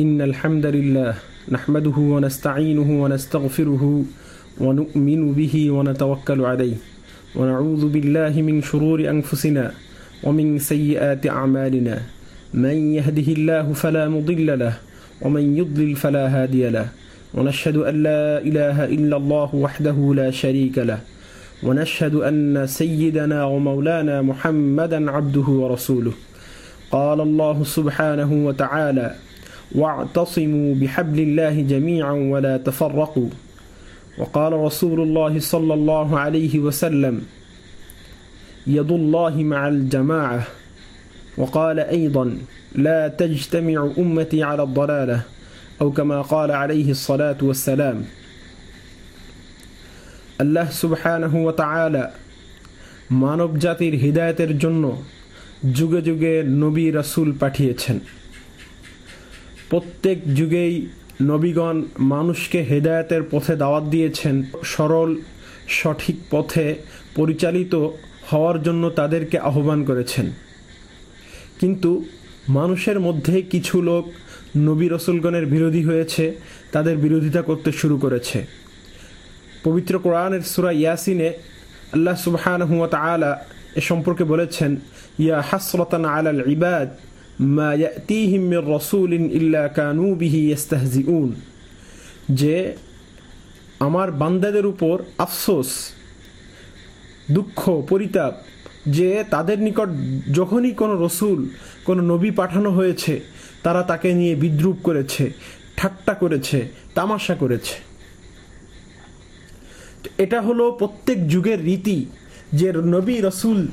إن الحمد لله نحمده ونستعينه ونستغفره ونؤمن به ونتوكل عليه ونعوذ بالله من شرور أنفسنا ومن سيئات أعمالنا. من يهده الله فلا مضل له ومن يضلل فلا هادي له. ونشهد أن لا إله إلا الله وحده لا شريك له. ونشهد أن سيدنا ومولانا محمدا عبده ورسوله. قال الله سبحانه وتعالى واعتصموا بحبل الله جميعا ولا تفرقوا وقال رسول الله صلى الله عليه وسلم يد الله مع الجماعة وقال أيضا لا تجتمع أمتي على الضلالة أو كما قال عليه الصلاة والسلام আল্লাহ সুবহানাহু ওয়া তাআলা মানব জাতির হৃদায়তের জন্য যুগে যুগে নবী রাসূল পাঠিয়েছেন প্রত্যেক যুগেই নবীগণ মানুষকে হেদায়তের পথে দাওয়াত দিয়েছেন, সরল, সঠিক পথে পরিচালিত হওয়ার জন্য তাদেরকে আহ্বান করেছেন। কিন্তু মানুষের মধ্যে কিছু লোক নবী রসুলগণের বিরোধী হয়েছে, তাদের বিরোধিতা করতে শুরু করেছে। পবিত্র কোরআনের সুরা ইয়াসিনে আল্লাহ সুবহান হুয়া এ সম্পর্কে বলেছেন, ইয়া হাসরতান আলাল ইবাদ মা ইয়াতিহিম মির রাসূলিন ইল্লা কানু বিহি ইস্তাহজিউন যে আমার বান্দাদের উপর আফসোস, দুঃখ, পরিতাপ, যে তাদের নিকট যখনই কোনো রসুল, কোনো নবী পাঠানো হয়েছে, তারা তাকে নিয়ে বিদ্রুপ করেছে, ঠাট্টা করেছে, তামাশা করেছে। এটা হলো প্রত্যেক যুগের রীতি যে নবী, রসুল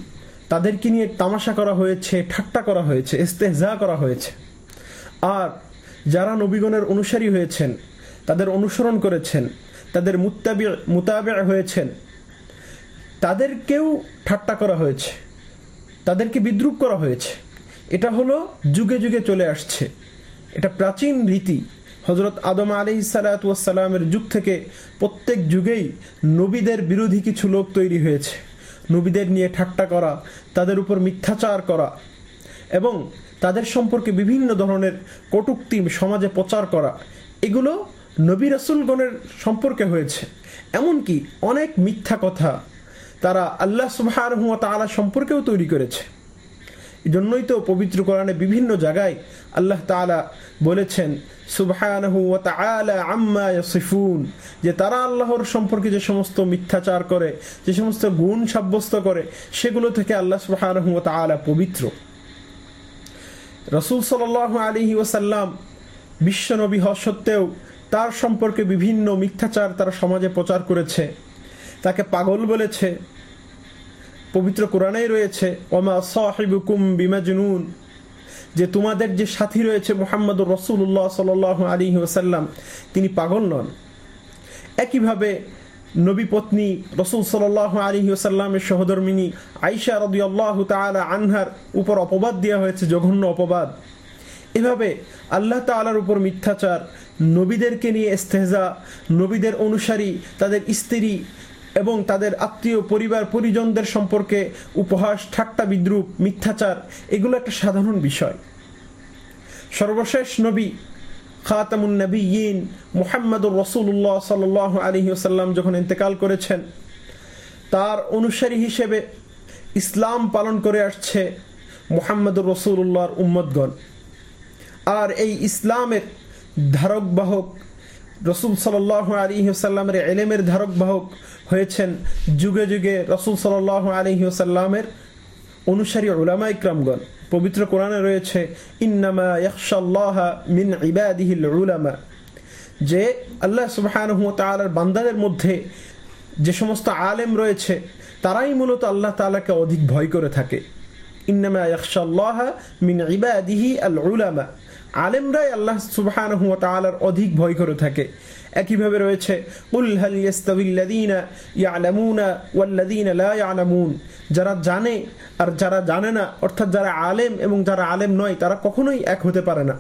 তাদেরকে নিয়ে তামাশা করা হয়েছে, ঠাট্টা করা হয়েছে, ইস্তেহজা করা হয়েছে। আর যারা নবীগণের অনুসারী হয়েছেন, তাদের অনুসরণ করেছেন, তাদের মুতাবি মুতাবে হয়েছেন, তাদেরকেও ঠাট্টা করা হয়েছে, তাদেরকে বিদ্রুপ করা হয়েছে। এটা হলো যুগে যুগে চলে আসছে। এটা প্রাচীন রীতি। হজরত আদম আলি সালাতামের যুগ থেকে প্রত্যেক যুগেই নবীদের বিরোধী কিছু লোক তৈরি হয়েছে। নবীদের নিয়ে ঠাট্টা করা, তাদের উপর মিথ্যাচার করা এবং তাদের সম্পর্কে বিভিন্ন ধরনের কটুক্তি সমাজে প্রচার করা, এগুলো নবী রসুলগণের সম্পর্কে হয়েছে। এমনকি অনেক মিথ্যা কথা তারা আল্লাহ সুবাহ তালা সম্পর্কেও তৈরি করেছে। জন্যই তো পবিত্র কোরআনে বিভিন্ন জায়গায় আল্লাহ তালা বলেছেন আম্মা ইয়াসিফুন। যে তারা আল্লাহর সম্পর্কে যে সমস্ত মিথ্যাচার করে, যে সমস্ত গুণ সাব্যস্ত করে, সেগুলো থেকে আল্লাহ সুবহানাহু ওয়া পবিত্র। রসুল সাল্লাল্লাহু আলাইহি ওয়াসাল্লাম বিশ্বনবী হওয়া সত্ত্বেও তার সম্পর্কে বিভিন্ন মিথ্যাচার তারা সমাজে প্রচার করেছে। তাকে পাগল বলেছে, পবিত্র কোরআনেই রয়েছে, ওমা সাহিবুকুম বিমাজনুন। যে তোমাদের যে সাথী রয়েছে মোহাম্মদুর রসুল্লাহ সাল আলী ওসাল্লাম তিনি পাগল নন। একইভাবে নবী পত্নী রসুল সাল আলী ওসাল্লামের সহধর্মিনী আইসা রদি আল্লাহ তালা আনহার উপর অপবাদ দেওয়া হয়েছে, জঘন্য অপবাদ। এভাবে আল্লাহ তালার উপর মিথ্যাচার, নবীদেরকে নিয়ে ইস্তেহজা, নবীদের অনুসারী, তাদের স্ত্রী এবং তাদের আত্মীয় পরিবার পরিজনদের সম্পর্কে উপহাস, ঠাট্টা, বিদ্রুপ, মিথ্যাচার, এগুলো একটা সাধারণ বিষয়। সর্বশেষ নবী খাতামুন নবী ইন মুহাম্মদুর রসুল্লাহ সাল আলহি আসাল্লাম যখন ইন্তেকাল করেছেন, তার অনুসারী হিসেবে ইসলাম পালন করে আসছে মুহাম্মদুর রসুল্লাহর উম্মদগণ আর এই ইসলামের ধারক বাহক, রসুল সাল আলী সাল্লামের এলেমের ধারক বাহক হয়েছেন যুগে যুগে রসুল সাল আলী সাল্লামের অনুসারী ওলামা ইকরামগণ। পবিত্র কোরআনে রয়েছে, ইন্নামা যে আল্লাহ সুবহানাহু বান্দাদের মধ্যে যে সমস্ত আলেম রয়েছে, তারাই মূলত আল্লাহ তাআলাকে অধিক ভয় করে থাকে। ইন্নামা ইয়াকশাল্লাহ মিন ইবাদিহি আল উলামা। আলেমরাই আল্লাহ তাআলার অধিক ভয় করে থাকে একইভাবে রয়েছে যারা জানে আর যারা জানে না, অর্থাৎ যারা আলেম এবং যারা আলেম নয়, তারা কখনোই এক হতে পারে না।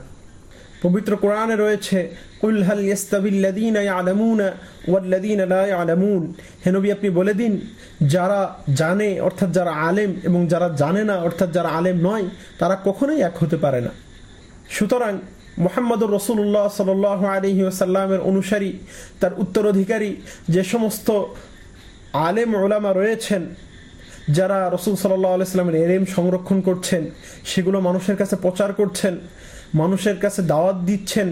পবিত্র কোরআনে রয়েছে, কুল হাল ইয়াস্তাবিল্লাযীনা ইয়ালামুনা ওয়াল্লাযীনা লা ইয়ালামুন। হে নবী, আপনি বলে দিন, যারা জানে, অর্থাৎ যারা আলেম এবং যারা জানে না, অর্থাৎ যারা আলেম নয়, তারা কখনোই এক হতে পারে না। সুতরাং মোহাম্মদুর রসুল্লাহ সাল আলহি আসাল্লামের অনুসারী, তার উত্তরাধিকারী, যে সমস্ত আলেম ওলামা রয়েছেন, যারা রসুল সাল্লাহ আলাইস্লামের এরেম সংরক্ষণ করছেন, সেগুলো মানুষের কাছে প্রচার করছেন, মানুষের কাছে দাওয়াত দিচ্ছেন,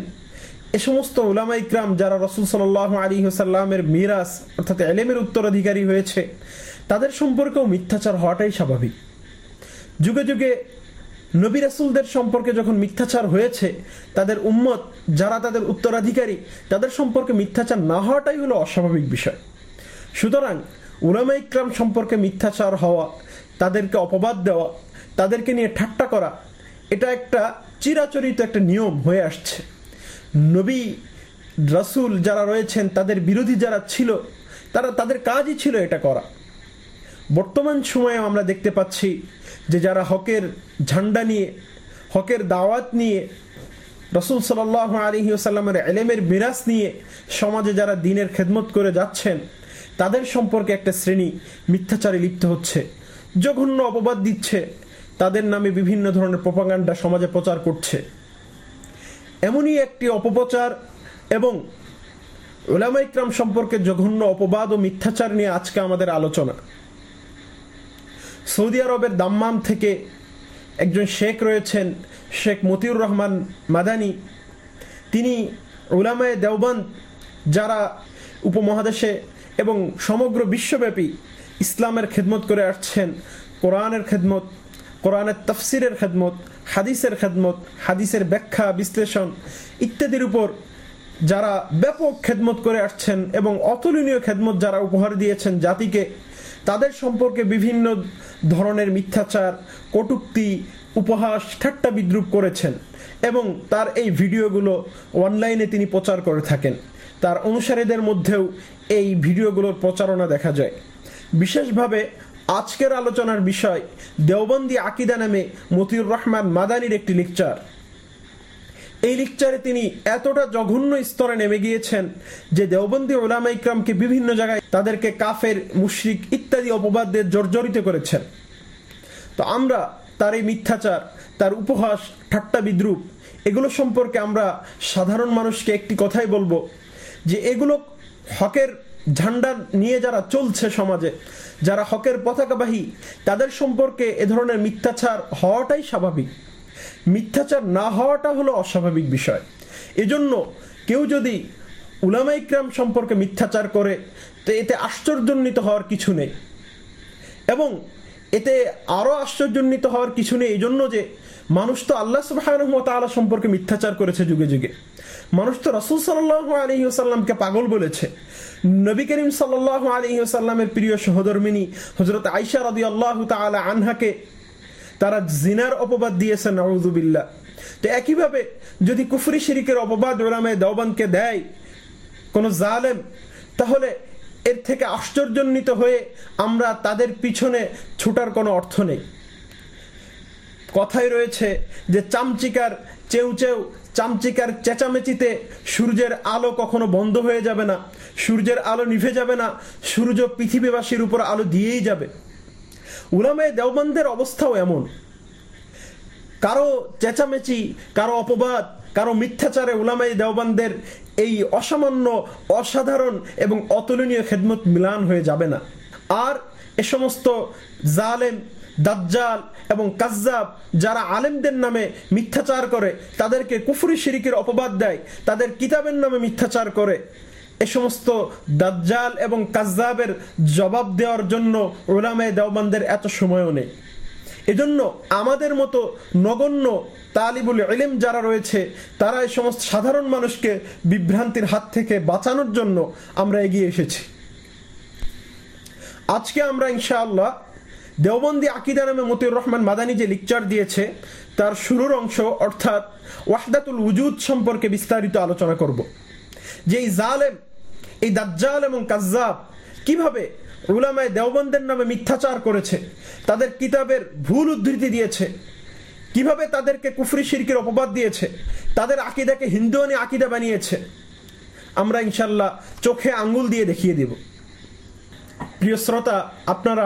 এ সমস্ত উলামা ইকরাম যারা রসুল সাল্লাহ আলী সাল্লামের মিরাজ, অর্থাৎ এলেমের উত্তরাধিকারী হয়েছে, তাদের সম্পর্কেও মিথ্যাচার হওয়াটাই স্বাভাবিক। যুগে যুগে নবী রাসুলদের সম্পর্কে যখন মিথ্যাচার হয়েছে, তাদের উম্মত, যারা তাদের উত্তরাধিকারী, তাদের সম্পর্কে মিথ্যাচার না হওয়াটাই হলো অস্বাভাবিক বিষয়। সুতরাং উলামা ইকরাম সম্পর্কে মিথ্যাচার হওয়া, তাদেরকে অপবাদ দেওয়া, তাদেরকে নিয়ে ঠাট্টা করা, এটা একটা চিরাচরিত একটা নিয়ম হয়ে আসছে। নবী রাসুল যারা রয়েছেন, তাদের বিরোধী যারা ছিল, তারা তাদের কাজই ছিল এটা করা। বর্তমান সময়ে আমরা দেখতে পাচ্ছি যে যারা হকের ঝান্ডা নিয়ে, হকের দাওয়াত নিয়ে, রসুল সাল আলী আসাল্লামের এলেমের বিরাস নিয়ে সমাজে যারা দিনের খেদমত করে যাচ্ছেন, তাদের সম্পর্কে একটা শ্রেণি মিথ্যাচারে লিপ্ত হচ্ছে, জঘন্য অপবাদ দিচ্ছে, তাদের নামে বিভিন্ন ধরনের প্রপাগান্ডা সমাজে প্রচার করছে। এমনই একটি অপপ্রচার এবং ওলামা ইকরাম সম্পর্কে জঘন্য অপবাদ ও মিথ্যাচার নিয়ে আজকে আমাদের আলোচনা। সৌদি আরবের দাম্মাম থেকে একজন শেখ রয়েছেন, শেখ মতিউর রহমান মাদানি। তিনি উলামায় দেওবন্দ যারা উপমহাদেশে এবং সমগ্র বিশ্বব্যাপী ইসলামের খেদমত করে আসছেন। কোরআনের খেদমত, কোরআনের তফসিরের খেদমত, হাদিসের খেদমত, হাদিসের ব্যাখ্যা, বিশ্লেষণ ইত্যাদির উপর যারা ব্যাপক খেদমত করে আসছেন এবং অতুলনীয় খেদমত যারা উপহার দিয়েছেন জাতিকে তাদের সম্পর্কে বিভিন্ন ধরনের মিথ্যাচার, কটুক্তি, উপহাস, ঠাট্টা বিদ্রুপ করেছেন এবং তার এই ভিডিওগুলো অনলাইনে তিনি প্রচার করে থাকেন। তার অনুসারীদের মধ্যেও এই ভিডিওগুলোর প্রচারণা দেখা যায়। বিশেষভাবে আজকের আলোচনার বিষয় দেওবন্দি আকিদা নামে মতিউর রহমান মাদানির একটি লেকচার। এই লেকচারে তিনি এতটা জঘন্য স্তরে নেমে গিয়েছেন যে দেওবন্দি ওলামা ইকরামকে বিভিন্ন জায়গায় তাদেরকে কাফের, মুশরিক ইত্যাদি অপবাদদের জর্জরিত করেছেন। তো আমরা তার এই মিথ্যাচার, তার উপহাস, ঠাট্টা বিদ্রুপ, এগুলো সম্পর্কে আমরা সাধারণ মানুষকে একটি কথাই বলব যে এগুলো হকের ঝান্ডা নিয়ে যারা চলছে সমাজে, যারা হকের পতাকাবাহী, তাদের সম্পর্কে এ ধরনের মিথ্যাচার হওয়াটাই স্বাভাবিক। মিথ্যাচার না হওয়াটা হলো অস্বাভাবিক বিষয়। এজন্য কেউ যদি উলামাইক্রাম সম্পর্কে মিথ্যাচার করে, তো এতে আশ্চর্যান্বিত হওয়ার কিছু নেই। এবং এতে আরও আশ্চর্যান্বিত হওয়ার কিছু নেই এই জন্য যে মানুষ তো আল্লাহ সুবাহ সম্পর্কে মিথ্যাচার করেছে যুগে যুগে। মানুষ তো রসুল সাল্লাহ আলহিউসাল্লামকে পাগল বলেছে। নবী করিম সাল্লাহ আলহিউসাল্লামের প্রিয় সহধর্মিনী হজরত আইসা রদি আল্লাহ তালা আনহাকে তারা জিনার অপবাদ দিয়েছেন নওয়াজুবিল্লা তো একইভাবে যদি কুফরি শিরিকের অপবাদ ওলামায় দেওবানকে দেয় কোনো জালেম, তাহলে এর থেকে আশ্চর্যান্বিত হয়ে আমরা তাদের পিছনে ছুটার কোনো অর্থ নেই। কথাই রয়েছে যে চামচিকার চেউ চেউ, চামচিকার চেঁচামেচিতে সূর্যের আলো কখনো বন্ধ হয়ে যাবে না, সূর্যের আলো নিভে যাবে না, সূর্য পৃথিবীবাসীর উপর আলো দিয়েই যাবে। উলামায় দেওবন্দের অবস্থাও এমন। কারও চেঁচামেচি, কারও অপবাদ, কারও মিথ্যাচারে উলামাই দেওবানদের এই অসামান্য, অসাধারণ এবং অতুলনীয় খেদমত মিলান হয়ে যাবে না। আর এ সমস্ত জালেম, দাজ্জাল এবং কাজ্জাব যারা আলেমদের নামে মিথ্যাচার করে, তাদেরকে কুফুরি শিরিকের অপবাদ দেয়, তাদের কিতাবের নামে মিথ্যাচার করে এ সমস্ত দাজ্জাল এবং কাজ্জাবের জবাব দেওয়ার জন্য ওলামে দেওবানদের এত সময়ও নেই। এজন্য আমাদের মতো নগণ্য তালিবুল ইলেম যারা রয়েছে, তারা এই সমস্ত সাধারণ মানুষকে বিভ্রান্তির হাত থেকে বাঁচানোর জন্য আমরা এগিয়ে এসেছি। আজকে আমরা ইনশাআল্লাহ দেওবন্দি আকিদা নামে মতিউর রহমান মাদানী যে লিকচার দিয়েছে, তার শুরুর অংশ অর্থাৎ ওয়াহদাতুল উজুদ সম্পর্কে বিস্তারিত আলোচনা করব। যে এই জালেম এই দাজ্জাল এবং কাজ্জাব কীভাবে উলামায় দেওবন্দের নামে মিথ্যাচার করেছে? তাদের কিতাবের ভুল উদ্ধৃতি দিয়েছে। কীভাবে তাদেরকে কুফরি শিরকের অপবাদ দিয়েছে? তাদের আকিদাকে হিন্দুয়ানি আকিদা বানিয়েছে। আমরা ইনশাল্লাহ চোখে আঙ্গুল দিয়ে দেখিয়ে দিব। প্রিয় শ্রোতা, আপনারা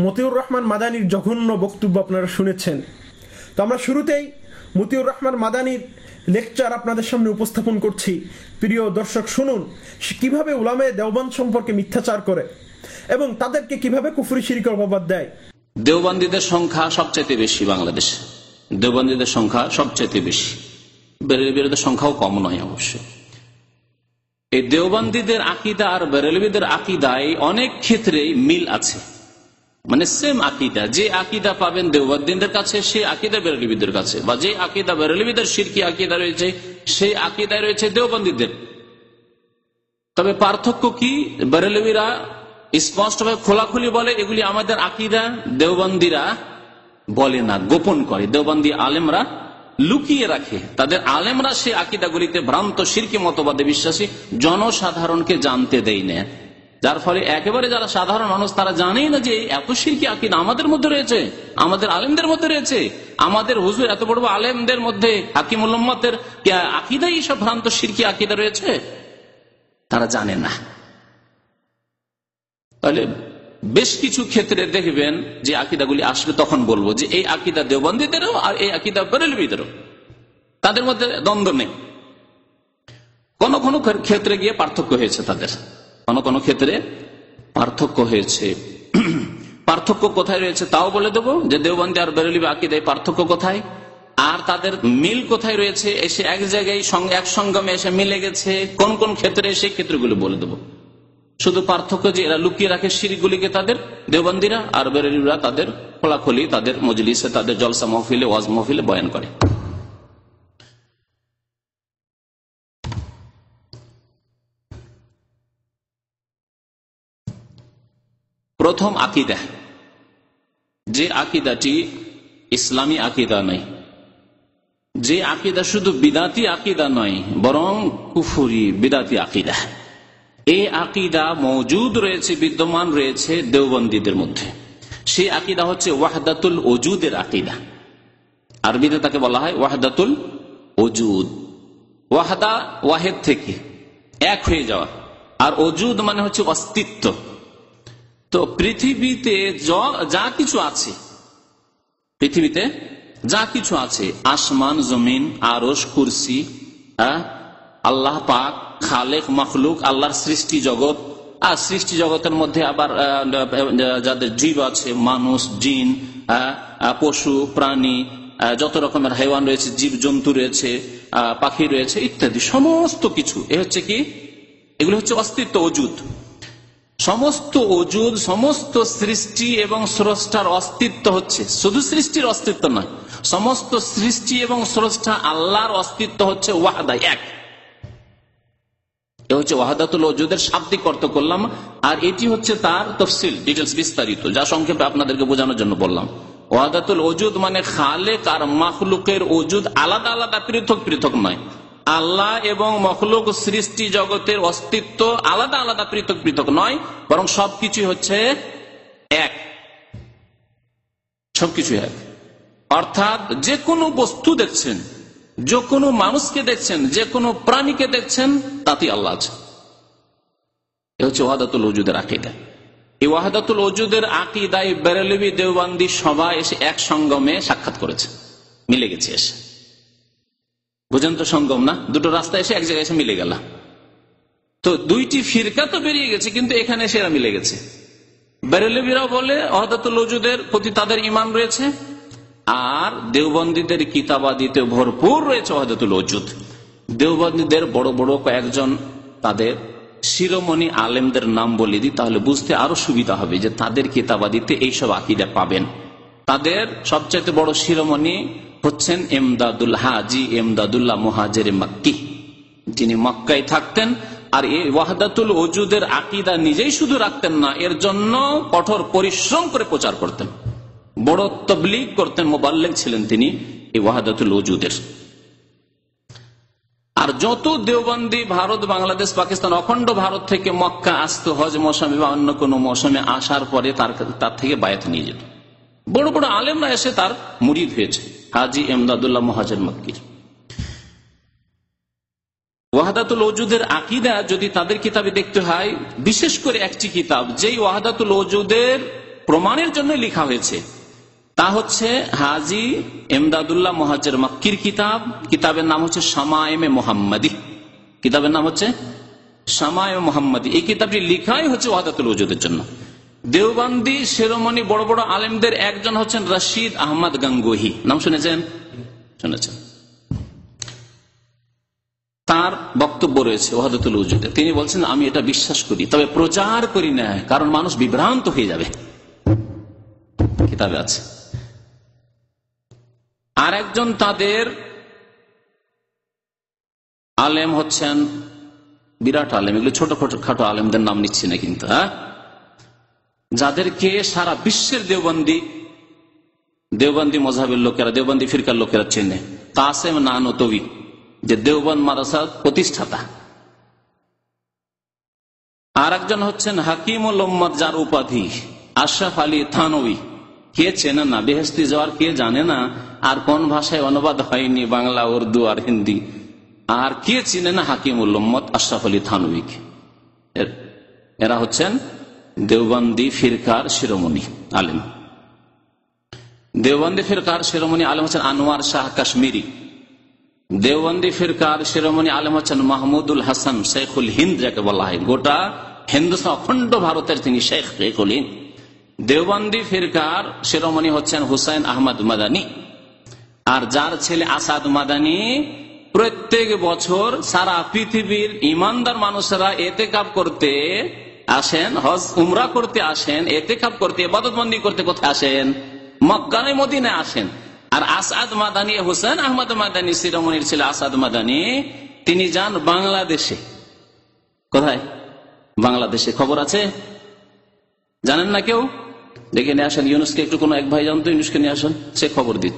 মতিউর রহমান মাদানির জঘন্য বক্তব্য আপনারা শুনেছেন। তো আমরা শুরুতেই মতিউর রহমান মাদানির লেকচার আপনাদের সামনে উপস্থাপন করছি। প্রিয় দর্শক, শুনুন কীভাবে উলামে দেওবান সম্পর্কে মিথ্যাচার করে এবং তাদেরকে কীভাবে কুফরি শিরিকের অপবাদ দেয়। দেওবন্দীদের সংখ্যা সবচাইতে বেশি বাংলাদেশে। দেওবন্দীদের সংখ্যা সবচাইতে বেশি। বেরেলবিদের সংখ্যাও কম নয় অবশ্যই এই দেওবন্দীদের আকিদা আর বেরেলবিদের আকিদায় অনেক ক্ষেত্রে মিল আছে। মানে সেম আকিদা। যে আকিদা পাবেন দেওবন্দীদের কাছে সেই আকিদা বেরলিবিদের কাছে। বা যে আকিদা বেরেলবিদের সিরকি আকিদা রয়েছে, সেই আকিদায় রয়েছে দেওবন্দীদের। তবে পার্থক্য কি? বেরেলবিরা স্পষ্টভাবে খোলাখুলি বলে, এগুলি আমাদের আকিদা, দেওবন্দিরা বলে না, গোপন করে। দেওবন্দি আলেমরা লুকিয়ে রাখে। তাদের আলেমরা সে আকিদাগুলিতে ভ্রান্ত, সিরকি মতবাদে বিশ্বাসী, জনসাধারণকে জানতে দেয় না। যার ফলে একেবারে যারা সাধারণ মানুষ, তারা জানেই না যে এত শিরকি আকিদা আমাদের মধ্যে রয়েছে, আমাদের আলেমদের মধ্যে রয়েছে। আমাদের হুজুর এত বড় আলেমদের মধ্যে হাকিমুল্লম্মতের আকিদাই সব ভ্রান্ত সিরকি আকিদা রয়েছে? তারা জানে না। তাহলে বেশ কিছু ক্ষেত্রে দেখবেন যে আকিদাগুলি আসবে তখন বলব যে এই আকিদা দেওবন্দীদেরও আর এই আকিদা বেরেলবিদেরও। তাদের মধ্যে দ্বন্দ্ব নেই। কোন কোন ক্ষেত্রে গিয়ে পার্থক্য হয়েছে তাদের। কোন কোনো ক্ষেত্রে পার্থক্য হয়েছে। পার্থক্য কোথায় রয়েছে তাও বলে দেবো, যে দেওবন্দী আর বেরেলি আকিদায় পার্থক্য কোথায়? আর তাদের মিল কোথায় রয়েছে? এসে এক জায়গায় এক সঙ্গমে এসে মিলে গেছে। কোন কোন ক্ষেত্রে, সেই ক্ষেত্রগুলো বলে দেবো। শুধু পার্থক্য যে এরা লুকিয়ে রাখে সিঁড়িগুলিকে তাদের, দেওবন্দিরা আর বেরেলিরা তাদের খোলাখলি, তাদের মজলিসে, তাদের জলসা মহফিলে, ওয়াজ মহফিলে বয়ান করে। প্রথম আকিদা। যে আকিদাটি ইসলামী আকিদা নয়। যে আকিদা শুধু বিদাতি আকিদা নয়, বরং কুফুরি বিদাতি আকিদা। এই আকিদা মজুদ রয়েছে, বিদ্যমান রয়েছে দেওবন্দীদের মধ্যে। সেই আকিদা হচ্ছে ওয়াহদাতুল ওজুদের আকিদা। আরবিতে তাকে বলা হয় ওয়াহদাতুল ওজুদ। ওয়াহাদা ওয়াহেদ থেকে এক হয়ে যাওয়া। আর অজুদ মানে হচ্ছে অস্তিত্ব। তো পৃথিবীতে যা কিছু আছে, পৃথিবীতে যা কিছু আছে, আসমান, জমিন আরস কুরসি আল্লাহ পাক, খালেক, মখলুক, আল্লাহর সৃষ্টি জগৎ আর সৃষ্টি জগতের মধ্যে আবার যাদের জীব আছে, মানুষ, জিন পশু, প্রাণী যত রকমের হাইওয়ান রয়েছে জীব জন্তু রয়েছে পাখি রয়েছে, ইত্যাদি, সমস্ত কিছু। এ হচ্ছে কি? এগুলো হচ্ছে অস্তিত্ব অজুদ সমস্ত অজুদ সমস্ত সৃষ্টি এবং স্রষ্টার অস্তিত্ব হচ্ছে। শুধু সৃষ্টির অস্তিত্ব নয়, সমস্ত সৃষ্টি এবং স্রষ্টা আল্লাহর অস্তিত্ব হচ্ছে ওয়াহাদা এক। এ হচ্ছে ওয়াহাদাতুল ওজুদের শাব্দিক অর্থ করলাম, আর এটি হচ্ছে তার তফসিল ডিটেলস বিস্তারিত, যা সংক্ষেপে আপনাদেরকে বোঝানোর জন্য বললাম। ওয়াহাদাতুল ওজুদ মানে খালেক আর মাখলুকের ওজুদ আলাদা আলাদা পৃথক পৃথক নয়। আল্লাহ এবং মখলুক সৃষ্টি জগতের অস্তিত্ব আলাদা আলাদা পৃথক পৃথক নয়, বরং সবকিছু হচ্ছে এক। সবকিছু এক। অর্থাৎ যে কোনো বস্তু দেখছেন, যে কোনো মানুষকে দেখছেন, যে কোনো প্রাণীকে দেখছেন তাতে আল্লাহ আছে। এ হচ্ছে ওয়াহাদাতুল ওজুদের আকিদা। এই ওয়াহাদাতুল ওজুদের আকিদায় বেরেলবি দেওবান্দি সবাই এসে এক সঙ্গমে সাক্ষাৎ করেছে, মিলে গেছে এসে। বুঝেন তো সঙ্গম না? দুটো রাস্তা এসে এক জায়গায় এসে মিলে গেল। তো দুইটি ফিরকা তো বেরিয়ে গেছে, কিন্তু এখানে সেরা মিলে গেছে। বেরেলবিরাও বলে, ওয়াহাদাতুল ওজুদের প্রতি তাদের ইমান রয়েছে, আর দেওবন্দীদের কিতাবাদিতে ভরপুর রয়েছে ওয়াহাদাতুল ওজুদ দেওবন্দীদের বড় বড় কয়েকজন তাদের শিরোমণি আলেমদের নাম বলে দিই, তাহলে বুঝতে আরও সুবিধা হবে যে তাদের কিতাবাদিতে এইসব আকিদা পাবেন। তাদের সবচাইতে বড় শিরোমণি হচ্ছেন এমদাদুল হাজি, এমদাদুল্লাহ মহাজের মাক্কি। যিনি মক্কায় থাকতেন আর এই ওয়াহাদাতুল ওজুদের আকিদা নিজেই শুধু রাখতেন না, এর জন্য কঠোর পরিশ্রম করে প্রচার করতেন। বড় তবলিগ করতেন মোবাল্লেগ ছিলেন তিনি এই ওয়াহাদাতুল ওজুদের। আর যত দেওবন্দি ভারত, বাংলাদেশ, পাকিস্তান, অখণ্ড ভারত থেকে মক্কা আসতো, হজ মৌসুমে বা অন্য কোনো মৌসুমে আসার পরে তার তার থেকে বায়াত নিয়ে যেত। বড় বড় আলেমরা এসে তার মুরিদ হয়েছে। হাজি এমদাদুল্লাহ মহাজের মক্কির ওয়াহাদাতুল ওজুদের আকিদা যদি তাদের কিতাবে দেখতে হয়, বিশেষ করে একটি কিতাব, যেই ওয়াহাদাতুল ওজুদের প্রমাণের জন্য লিখা হয়েছে, তা হচ্ছে হাজি এমদাদুল্লাহ মহাজের মক্কির কিতাব। কিতাবের নাম হচ্ছে শামায়েমে মোহাম্মদী। কিতাবের নাম হচ্ছে শামায় মোহাম্মদী। এই কিতাবটি লিখাই হচ্ছে ওয়াদাতুল ওজুদের জন্য। দেওবান্দি শিরোমণি বড় বড় আলেমদের একজন হচ্ছেন রশিদ আহমদ গাঙ্গুহি। নাম শুনেছেন? শুনেছেন। তার বক্তব্য রয়েছে ওয়াদাতুল ওজুদে তিনি বলছেন, আমি এটা বিশ্বাস করি, তবে প্রচার করি না, কারণ মানুষ বিভ্রান্ত হয়ে যাবে। কিতাবে আছে। আর একজন তাদের আলেম হচ্ছেন, বিরাট আলেম, এগুলো ছোট খাটো আলেমদের নাম নিচ্ছি না কিন্তু হ্যাঁ? যাদেরকে সারা বিশ্বের দেওবন্দি দেওবন্দি মজাহের লোকেরা, দেওবন্দি ফিরকার লোকেরা চেনে। কাসেম নানতবি, যে দেওবন্দ মাদ্রাসার প্রতিষ্ঠাতা। আর একজন হচ্ছেন হাকিমুল উম্মদ যার উপাধি, আশরাফ আলী থানবী। কে চেনে না? বেহেস্তি যাওয়ার কে জানে না? আর কোন ভাষায় অনুবাদ হয়নি বাংলা, উর্দু আর হিন্দি? আর কে চিনে না হাকিমুল উম্মদ আশরাফ আলী থানবীকে? এরা হচ্ছেন দেওবন্দি ফিরকার শিরোমণি, আলিম। দেওবন্দি ফিরকার শিরোমণি আলম হচ্ছেন আনোয়ার শাহ কাশ্মীরি। দেওবন্দি ফিরকার শিরোমণি আলম হচ্ছেন মাহমুদুল হাসান শেখুল হিন্দ যাকে বলা হয়। গোটা হিন্দুস্তান অখণ্ড ভারতের তিনি শেখ শেখুল হিন্দ। দেওবন্দি ফিরকার শিরোমণি হচ্ছেন হুসাইন আহমদ মাদানী। আর যার ছেলে আসাদ মাদানী প্রত্যেক বছর সারা পৃথিবীর ইমানদার মানুষেরা এতে কাপ করতে আসেন, হজ উমরা করতে আসেন এতে কাপ করতে এবাদতবন্দি করতে কোথায় আসেন? মক্কানে মদিনে আসেন। আর আসাদ মাদানী, হোসেন আহমদ মাদানী শিরোমণির ছেলে আসাদ মাদানী, তিনি যান বাংলাদেশে। কোথায়? বাংলাদেশে। খবর আছে? জানেন না কেউ? দেখে নিয়ে আসেন ইউনুসকে, একটু কোনো এক ভাই জানতো ইউনুসকে নিয়ে আসেন, সে খবর দিন।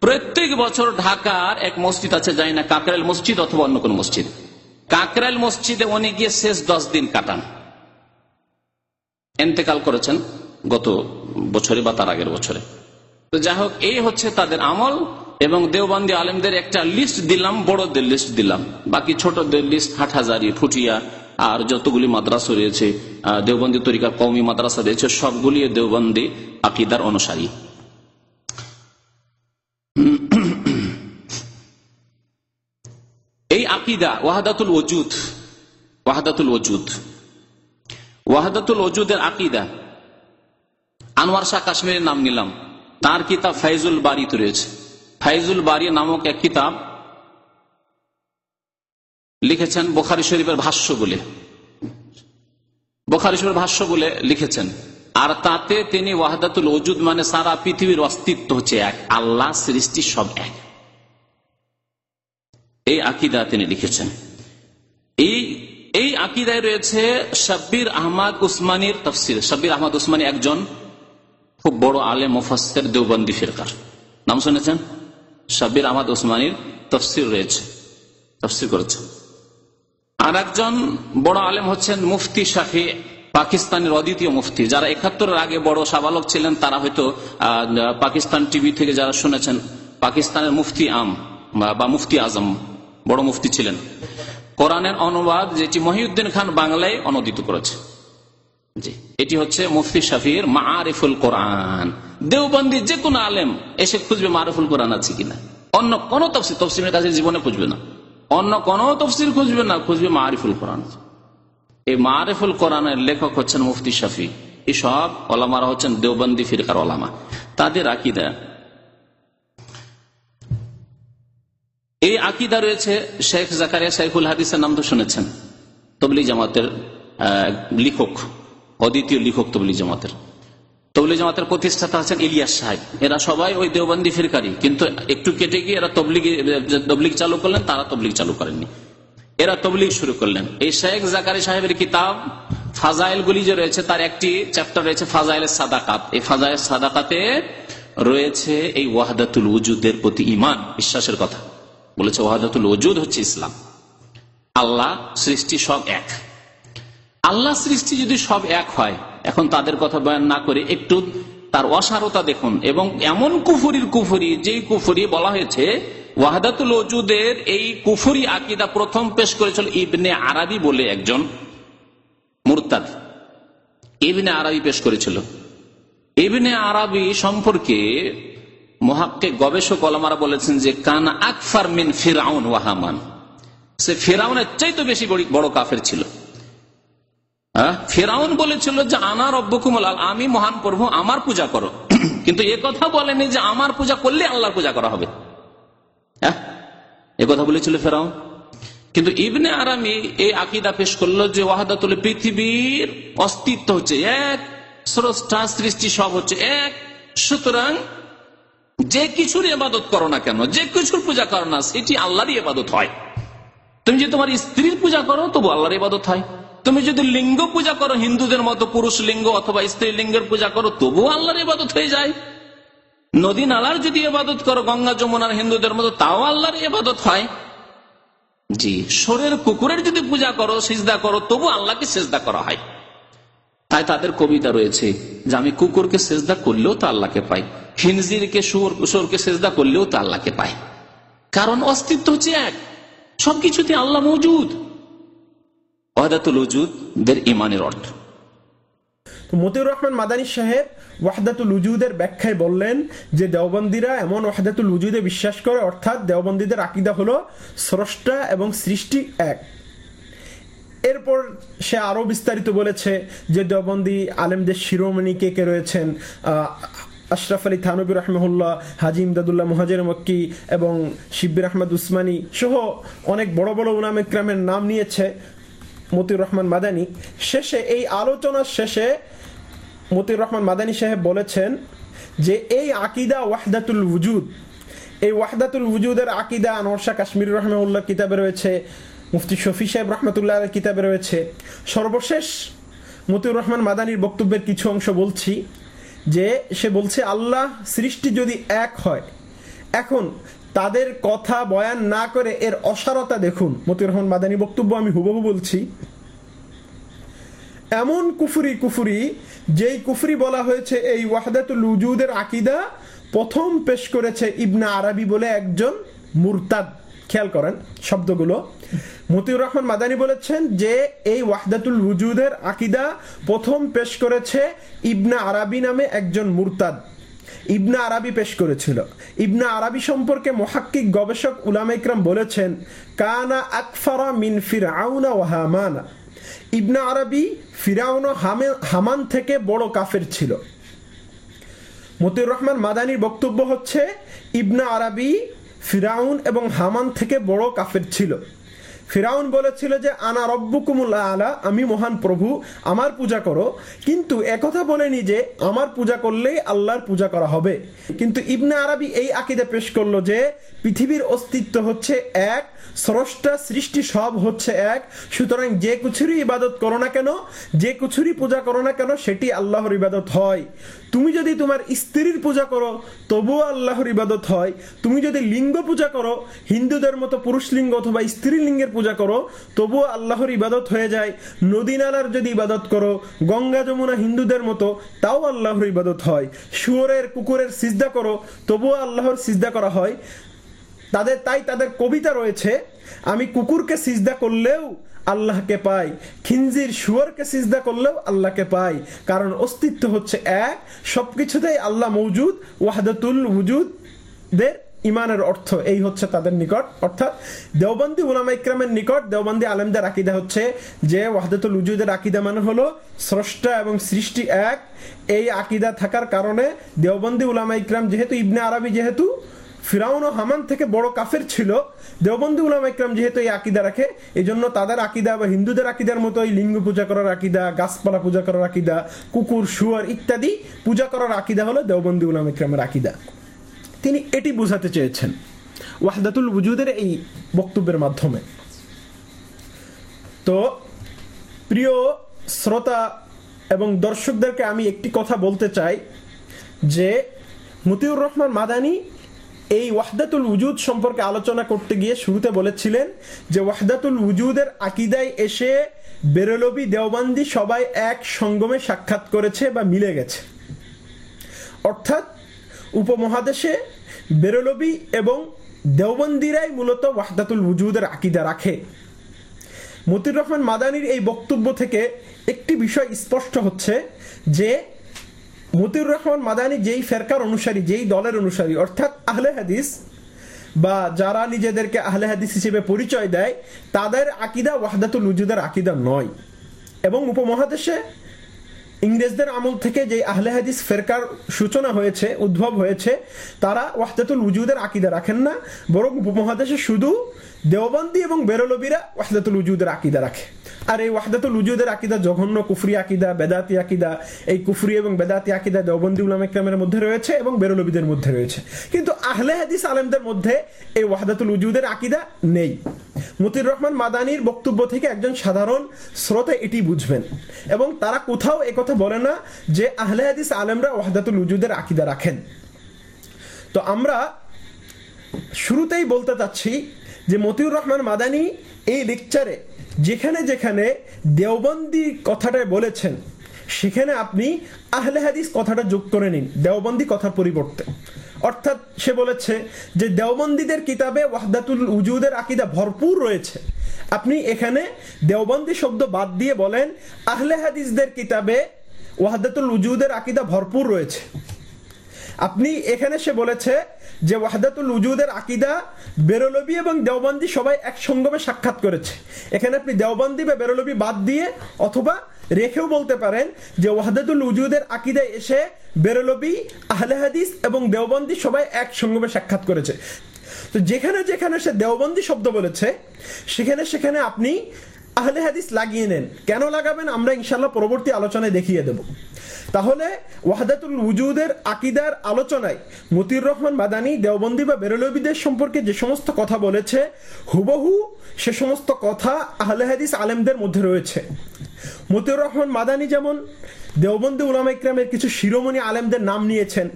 প্রত্যেক বছর ঢাকার এক মসজিদ আছে যাই না, কাকরাইল মসজিদ অথবা অন্য কোন মসজিদ। কাকরাইল মসজিদে উনি গিয়ে শেষ দশ দিন কাটান। এন্তেকাল করেছেন গত বছরে বা তার আগের বছরে। তো যাই হোক এই হচ্ছে তাদের আমল এবং দেওবান্দি আলেমদের একটা লিস্ট দিলাম, বড়দের লিস্ট দিলাম। বাকি ছোটদের লিস্ট হাট হাজারি ফুটিয়া, আর যতগুলি মাদ্রাসা রয়েছে দেওবন্দি তরিকা কৌমি মাদ্রাসা রয়েছে, সবগুলি দেওবন্দি আকিদার অনুসারী। এই আকিদা, ওয়াহাদাতুল ওজুদ ওয়াহাদাতুল ওজুদ ওয়াহাদাতুল ওজুদের আকিদা। আনোয়ার শাহ কাশ্মীরের নাম নিলাম। তার কিতাব ফাইজুল বাড়িতে রয়েছে। ফাইজুল বাড়ি নামক এক কিতাব লিখেছেন বোখারি শরীফের ভাষ্য বলে। বোখারি শরীফের ভাষ্য বলে লিখেছেন, আর তাতে তিনি ওয়াহাদাতুল ওজুদ মানে সারা পৃথিবীর অস্তিত্ব হচ্ছে এক। আল্লাহ সৃষ্টি সব এক। এই আকিদা তিনি লিখেছেন। এই আকিদায় রয়েছে শাব্বির আহমদ উসমানীর তফসির। শাব্বির আহমদ উসমানী একজন খুব বড় আলে মুফাসের দেওবন্দি ফিরকার। নাম শুনেছেন? শাব্বির আহমদ উসমানীর তফসির রয়েছে, তফসির করেছেন। আর একজন বড় আলেম হচ্ছেন মুফতি শাফি, পাকিস্তানের অদ্বিতীয় মুফতি। যারা একাত্তরের আগে বড় সাবালক ছিলেন, তারা হয়তো পাকিস্তান টিভি থেকে যারা শুনেছেন, পাকিস্তানের মুফতি আম বা মুফতি আজম, বড় মুফতি ছিলেন। কোরআনের অনুবাদ যেটি মহিউদ্দিন খান বাংলায় অনুদিত করেছে। জি, এটি হচ্ছে মুফতি শাফির মারিফুল কোরআন। দেওবন্দি যে কোনো আলেম এসে খুঁজবে মারিফুল কোরআন আছে কিনা। অন্য কোন তফসিল তফসিলের কাছে জীবনে খুঁজবে না। অন্য কোন তফসিল খুঁজবে না, খুঁজবে মা মারিফুল কোরআন। এই মারিফুল কোরআনের লেখক হচ্ছেন মুফতি শাফি। এসব ওলামারা হচ্ছেন দেওবন্দি ফিরকার ওলামা। তাদের আকিদা এই আকিদা রয়েছে শেখ জাকারিয়া শেখুল হাদিসের নাম তো শুনেছেন তবলি জামাতের লিখক, অদ্বিতীয় লিখক তবলি জামাতের। তবলি জামাতের প্রতিষ্ঠাতা আছেন ইলিয়াস সাহেব। এরা সবাই ওই দেওবন্দি ফিরকারী, কিন্তু একটু কেটে গিয়ে এরা তবলিগ তবলিগ চালু করলেন, তারা তবলিগ চালু করেননি। এরা তবলিগ শুরু করলেন। এই শেখ জাকারি সাহেবের কিতাব ফাজাইল গুলি যে রয়েছে, তার একটি চ্যাপ্টার রয়েছে ফাজাইল সাদাকাত। এই ফাজাইল সাদাকাতে রয়েছে এই ওয়াহাদাতুল উজুদের প্রতি ইমান বিশ্বাসের কথা। বলেছে, ওয়াহাদাতুল ওজুদ হচ্ছে ইসলাম। আল্লাহ সৃষ্টি সব এক। আল্লাহ সৃষ্টি যদি সব এক হয়, এখন তাদের কথা বয়ান না করে একটু তার অসারতা দেখুন এবং এমন কুফুরির কুফুরি, যেই কুফুরি বলা হয়েছে, ওয়াহাদাতুল ওজুদের এই কুফুরি আকিদা প্রথম পেশ করেছিল ইবনে আরাবি বলে একজন মুরতাদ। ইবনে আরাবি পেশ করেছিল। ইবনে আরাবি সম্পর্কে মহাক্কে গবেষক অলমারা বলেছেন যে, কান আকফার মিন ফিরাউন ওয়াহামান সে ফেরাউনের চাইতে বেশি বড়- কাফের ছিল। হ্যাঁ? ফেরাউন বলেছিল যে আনার রব্বকুমুল আল আমি মহান প্রভু, আমার পূজা করো। কিন্তু এ কথা বলেনি যে, আমার পূজা করলে আল্লাহর পূজা করা হবে। হ্যাঁ? এ কথা বলেছিল ফেরাউন কিন্তু ইবনে আরামি এই আকিদা পেশ করল যে, ওয়াহাদাতুল পৃথিবীর অস্তিত্ব হচ্ছে এক, স্রষ্টা সৃষ্টি সব হচ্ছে এক। সুতরাং যে কিছুর ইবাদত করো না কেন, যে কিছুর পূজা করো না, সেটি আল্লাহরই ইবাদত হয়। তুমি যদি তোমার স্ত্রীর পূজা করো তবু আল্লাহর ইবাদত হয়। তুমি যদি লিঙ্গ পূজা করো, হিন্দুদের মতো পুরুষ লিঙ্গ অথবা স্ত্রী লিঙ্গের পূজা করো তবু আল্লাহর ইবাদত হয়ে যায়। নদী নালার যদি ইবাদত করো, গঙ্গা, যমুনার হিন্দুদের মতো, তাও আল্লাহর ইবাদত হয়। জি সোরের কুকুরের যদি পূজা করো, সিজদা করো তবু আল্লাহকে সেজদা করা হয়। তাই তাদের কবিতা রয়েছে যে, আমি কুকুরকে সেজদা করলেও তো আল্লাহকে পাই হিনজিরকে সুর সুরকে সেজদা করলেও তো আল্লাহকে পায়। কারণ অস্তিত্ব হচ্ছে এক। সবকিছুতে আল্লাহ মজুদ। ওয়াদাতুল ইমানের অর্থ। তো মতিউর রহমান সাহেব ব্যাখ্যায় বললেন যে দেওবন্দিরা এমন বিশ্বাস করে, অর্থাৎ দেওবন্দীদের আকিদা হলো স্রষ্টা এবং সৃষ্টি এক। এরপর সে আরও বিস্তারিত বলেছে যে দেওবন্দি আলেমদের শিরোমণি কে কে রয়েছেন আশরাফ আলী থানবী রহমহুল্লাহ, হাজি ইমদাদুল্লাহ মুহাজির মক্কি এবং শিব্বির আহমদ উসমানী সহ অনেক বড় বড় উলাম ইকরামের নাম নিয়েছে মতিউর রহমান মাদানী। শেষে এই আলোচনার শেষে মতিউর রহমান মাদানী সাহেব বলেছেন যে এই আকিদা ওয়াহদাতুল উজুদ এই ওয়াহদাতুল উজুদের আকিদা আনোয়ার কাশ্মীর রহমাউল্লাহ কিতাবে রয়েছে, মুফতি শফি সাহেব রহমতুল্লাহ কিতাবে রয়েছে। সর্বশেষ মতিউর রহমান মাদানীর বক্তব্যের কিছু অংশ বলছি। যে সে বলছে, আল্লাহ, সৃষ্টি যদি এক হয়, এখন তাদের কথা বয়ান না করে এর অসারতা দেখুন। মতিউর রহমান মাদানী বক্তব্য আমি হুবহু বলছি। এমন কুফুরি কুফুরি, যেই কুফুরি বলা হয়েছে এই ওয়াহদাতুল উজুদের আকিদা প্রথম পেশ করেছে ইবনা আরবি বলে একজন মুরতাদ। খেয়াল করেন শব্দগুলো। মতিউর রহমান মাদানী বলেছেন যে, এই ওয়াহদাতুল রুজুদের আকিদা প্রথম পেশ করেছে ইবনা আরবি নামে একজন মুরতাদ। ইবনা আরবি পেশ করেছিল। ইবনা আরবি সম্পর্কে মহাক্কিক গবেষক উলামা ইকরাম বলেছেন, কানা আকফারা মিন ফিরআউনা ওয়া হামানা। ইবনা আরবি ফিরাউন হামে- হামান থেকে বড় কাফের ছিল। মতিউর রহমান মাদানির বক্তব্য হচ্ছে, ইবনা আরবি ফিরাউন এবং হামান থেকে বড় কাফের ছিল। ফিরাউন বলেছিল যে, আনা রব্বুকুমুল আলা, আমি মহান প্রভু, আমার পূজা করো। কিন্তু একথা বলেনি যে, আমার পূজা করলেই আল্লাহর পূজা করা হবে। কিন্তু ইবনে আরবি এই আকিদে পেশ করল যে, পৃথিবীর অস্তিত্ব হচ্ছে এক, স্রষ্টা সৃষ্টি সব হচ্ছে এক। সুতরাং যে কিছুরই ইবাদত করো না কেন, যে কিছুরই পূজা করো না কেন, সেটি আল্লাহর ইবাদত হয়। তুমি যদি তোমার স্ত্রীর পূজা করো, তবুও আল্লাহর ইবাদত হয়। তুমি যদি লিঙ্গ পূজা করো, হিন্দুদের মতো পুরুষ লিঙ্গ অথবা স্ত্রী লিঙ্গের পূজা করো, তবুও আল্লাহর ইবাদত হয়ে যায়। নদী নালার যদি ইবাদত করো, গঙ্গা যমুনা হিন্দুদের মতো, তাও আল্লাহর ইবাদত হয়। শুয়োরের কুকুরের সিজদা করো, তবুও আল্লাহর সিজদা করা হয়। তাদের তাই তাদের কবিতা রয়েছে, আমি কুকুরকে সিজদা করলেও আল্লাহকে পাই। খিঞ্জির শুয়ারকে সিজদা করলেও আল্লাহকে পাই। কারণ অস্তিত্ব হচ্ছে এক, সবকিছুতেই আল্লাহ মৌজুদ ওয়াহাদাতুল দের ইমানের অর্থ। এই হচ্ছে তাদের নিকট। অর্থাৎ দেওবন্দি উলামা ইকরামের নিকট দেওবন্দি আলেমদের আকিদা হচ্ছে যে, ওয়াহদাতুল উজুদের আকিদা মানে হলো স্রষ্টা এবং সৃষ্টি এক। এই আকিদা থাকার কারণে দেওবন্দি উলামা ইকরাম যেহেতু ইবনে আরবি যেহেতু ফিরাউন ও হামান থেকে বড় কাফের ছিল। দেওবন্দি উলামা ইকরাম যেহেতু এই আকিদা রাখে এই জন্য তাদের আকিদা বা হিন্দুদের আকিদার মতো এই লিঙ্গ পূজা করার আকিদা, গাছপালা পূজা করার আকিদা, কুকুর, শুয়ার ইত্যাদি পূজা করার আকিদা হলো দেওবন্দি উলামা ইকরামের আকিদা। তিনি এটি বোঝাতে চেয়েছেন ওয়াহদাতুল বুজুদের এই বক্তব্যের মাধ্যমে। তো, প্রিয় শ্রোতা এবং দর্শকদেরকে আমি একটি কথা বলতে চাই যে, মতিউর রহমান মাদানী এই ওয়াহদাতুল উজুদ সম্পর্কে আলোচনা করতে গিয়ে শুরুতে বলেছিলেন যে ওয়াহদাতুল উজুদের আকিদায় এসে বেরলবি, দেওবান্দি সবাই এক সঙ্গমে সাক্ষাৎ করেছে বা মিলে গেছে। অর্থাৎ উপমহাদেশে বেরলবি এবং দেওবন্দিরাই মূলত ওয়াহদাতুল উজুদের আকিদা রাখে। মতির রহমান মাদানির এই বক্তব্য থেকে একটি বিষয় স্পষ্ট হচ্ছে যে মতিউর রহমান মাদানি যেই ফেরকার অনুসারী, যেই দলের অনুসারী, অর্থাৎ আহলে হাদিস, বা যারা নিজেদেরকে আহলে হাদিস হিসেবে পরিচয় দেয়, তাদের আকিদা ওয়াহদাতুল উজুদের আকিদা নয়। এবং উপমহাদেশে ইংরেজদের আমল থেকে যে আহলে হাদিস ফেরকার সূচনা হয়েছে, উদ্ভব হয়েছে, তারা ওয়াহদাতুল উজুদের আকিদা রাখেন না, বরং উপমহাদেশে শুধু দেওবন্দি এবং বেরলবিরা ওয়াহদাতুল উজুদের আকিদা রাখে। আর এই ওয়াহদাতুল উজুদের আকিদা জঘন্য, কুফরি আকিদা, বেদাতি আকিদা, এই কুফরি এবং বেদাতি আকিদা দেওবন্দি উলাম ইকরামের মধ্যে রয়েছে এবং বেরলবিদের মধ্যে রয়েছে। কিন্তু আহলে হাদিস আলেমদের মধ্যে এই ওয়াহদাতুল উজুদের আকিদা নেই। মতির রহমান মাদানির বক্তব্য থেকে একজন সাধারণ শ্রোতা এটি বুঝবেন এবং তারা কোথাও একথা বলে না যে আহলে হাদিস আলেমরা ওয়াহদাতুল উজুদের আকিদা রাখেন। তো আমরা শুরুতেই বলতে চাচ্ছি যে মতিউর রহমান মাদানি এই লেকচারে যেখানে যেখানে দেওবন্দি কথাটা বলেছেন, সেখানে আপনি আহলে হাদিস কথাটা যোগ করে নিন, দেওবন্দি কথার পরিবর্তে। অর্থাৎ সে বলেছে যে দেওবন্দিদের কিতাবে ওয়াহদাতুল উজুদের আকিদা ভরপুর রয়েছে। আপনি এখানে দেওবন্দি শব্দ বাদ দিয়ে বলেন, আহলে হাদিসদের কিতাবে ওয়াহদাতুল উজুদের আকিদা ভরপুর রয়েছে। আপনি এখানে সে বলেছে যে ওয়াহদাতুল উজুদের আকিদা, বেরলবি এবং দেওবন্দি সবাই এক সঙ্গমে সাক্ষাৎ করেছে। এখানে আপনি দেওবন্দি বা বেরলবি বাদ দিয়ে অথবা রেখেও বলতে পারেন যে ওয়াহদাতুল উজুদের আকিদায় এসে বেরলবি, আহলে হাদিস এবং দেওবন্দি সবাই এক সঙ্গমে সাক্ষাৎ করেছে। তো যেখানে যেখানে সে দেওবন্দি শব্দ বলেছে, সেখানে সেখানে আপনি আহলে হাদিস লাগিয়ে নেন। কেন লাগাবেন? আমরা ইনশাল্লাহ পরবর্তী আলোচনায় দেখিয়ে দেব। তাহলে ওয়াহাদাতুল উজুদের আকিদার আলোচনায় মতির রহমান মাদানি, দেওবন্দি বা বেরলবিদের সম্পর্কে যে সমস্ত কথা বলেছে, হুবহু সে সমস্ত কথা আহলে হাদিস আলেমদের মধ্যে রয়েছে। মতিউর রহমান মাদানি যেমন দেওবন্দি উলামা ইকরামের কিছু শিরোমণি আলেমদের নাম নিয়েছেন,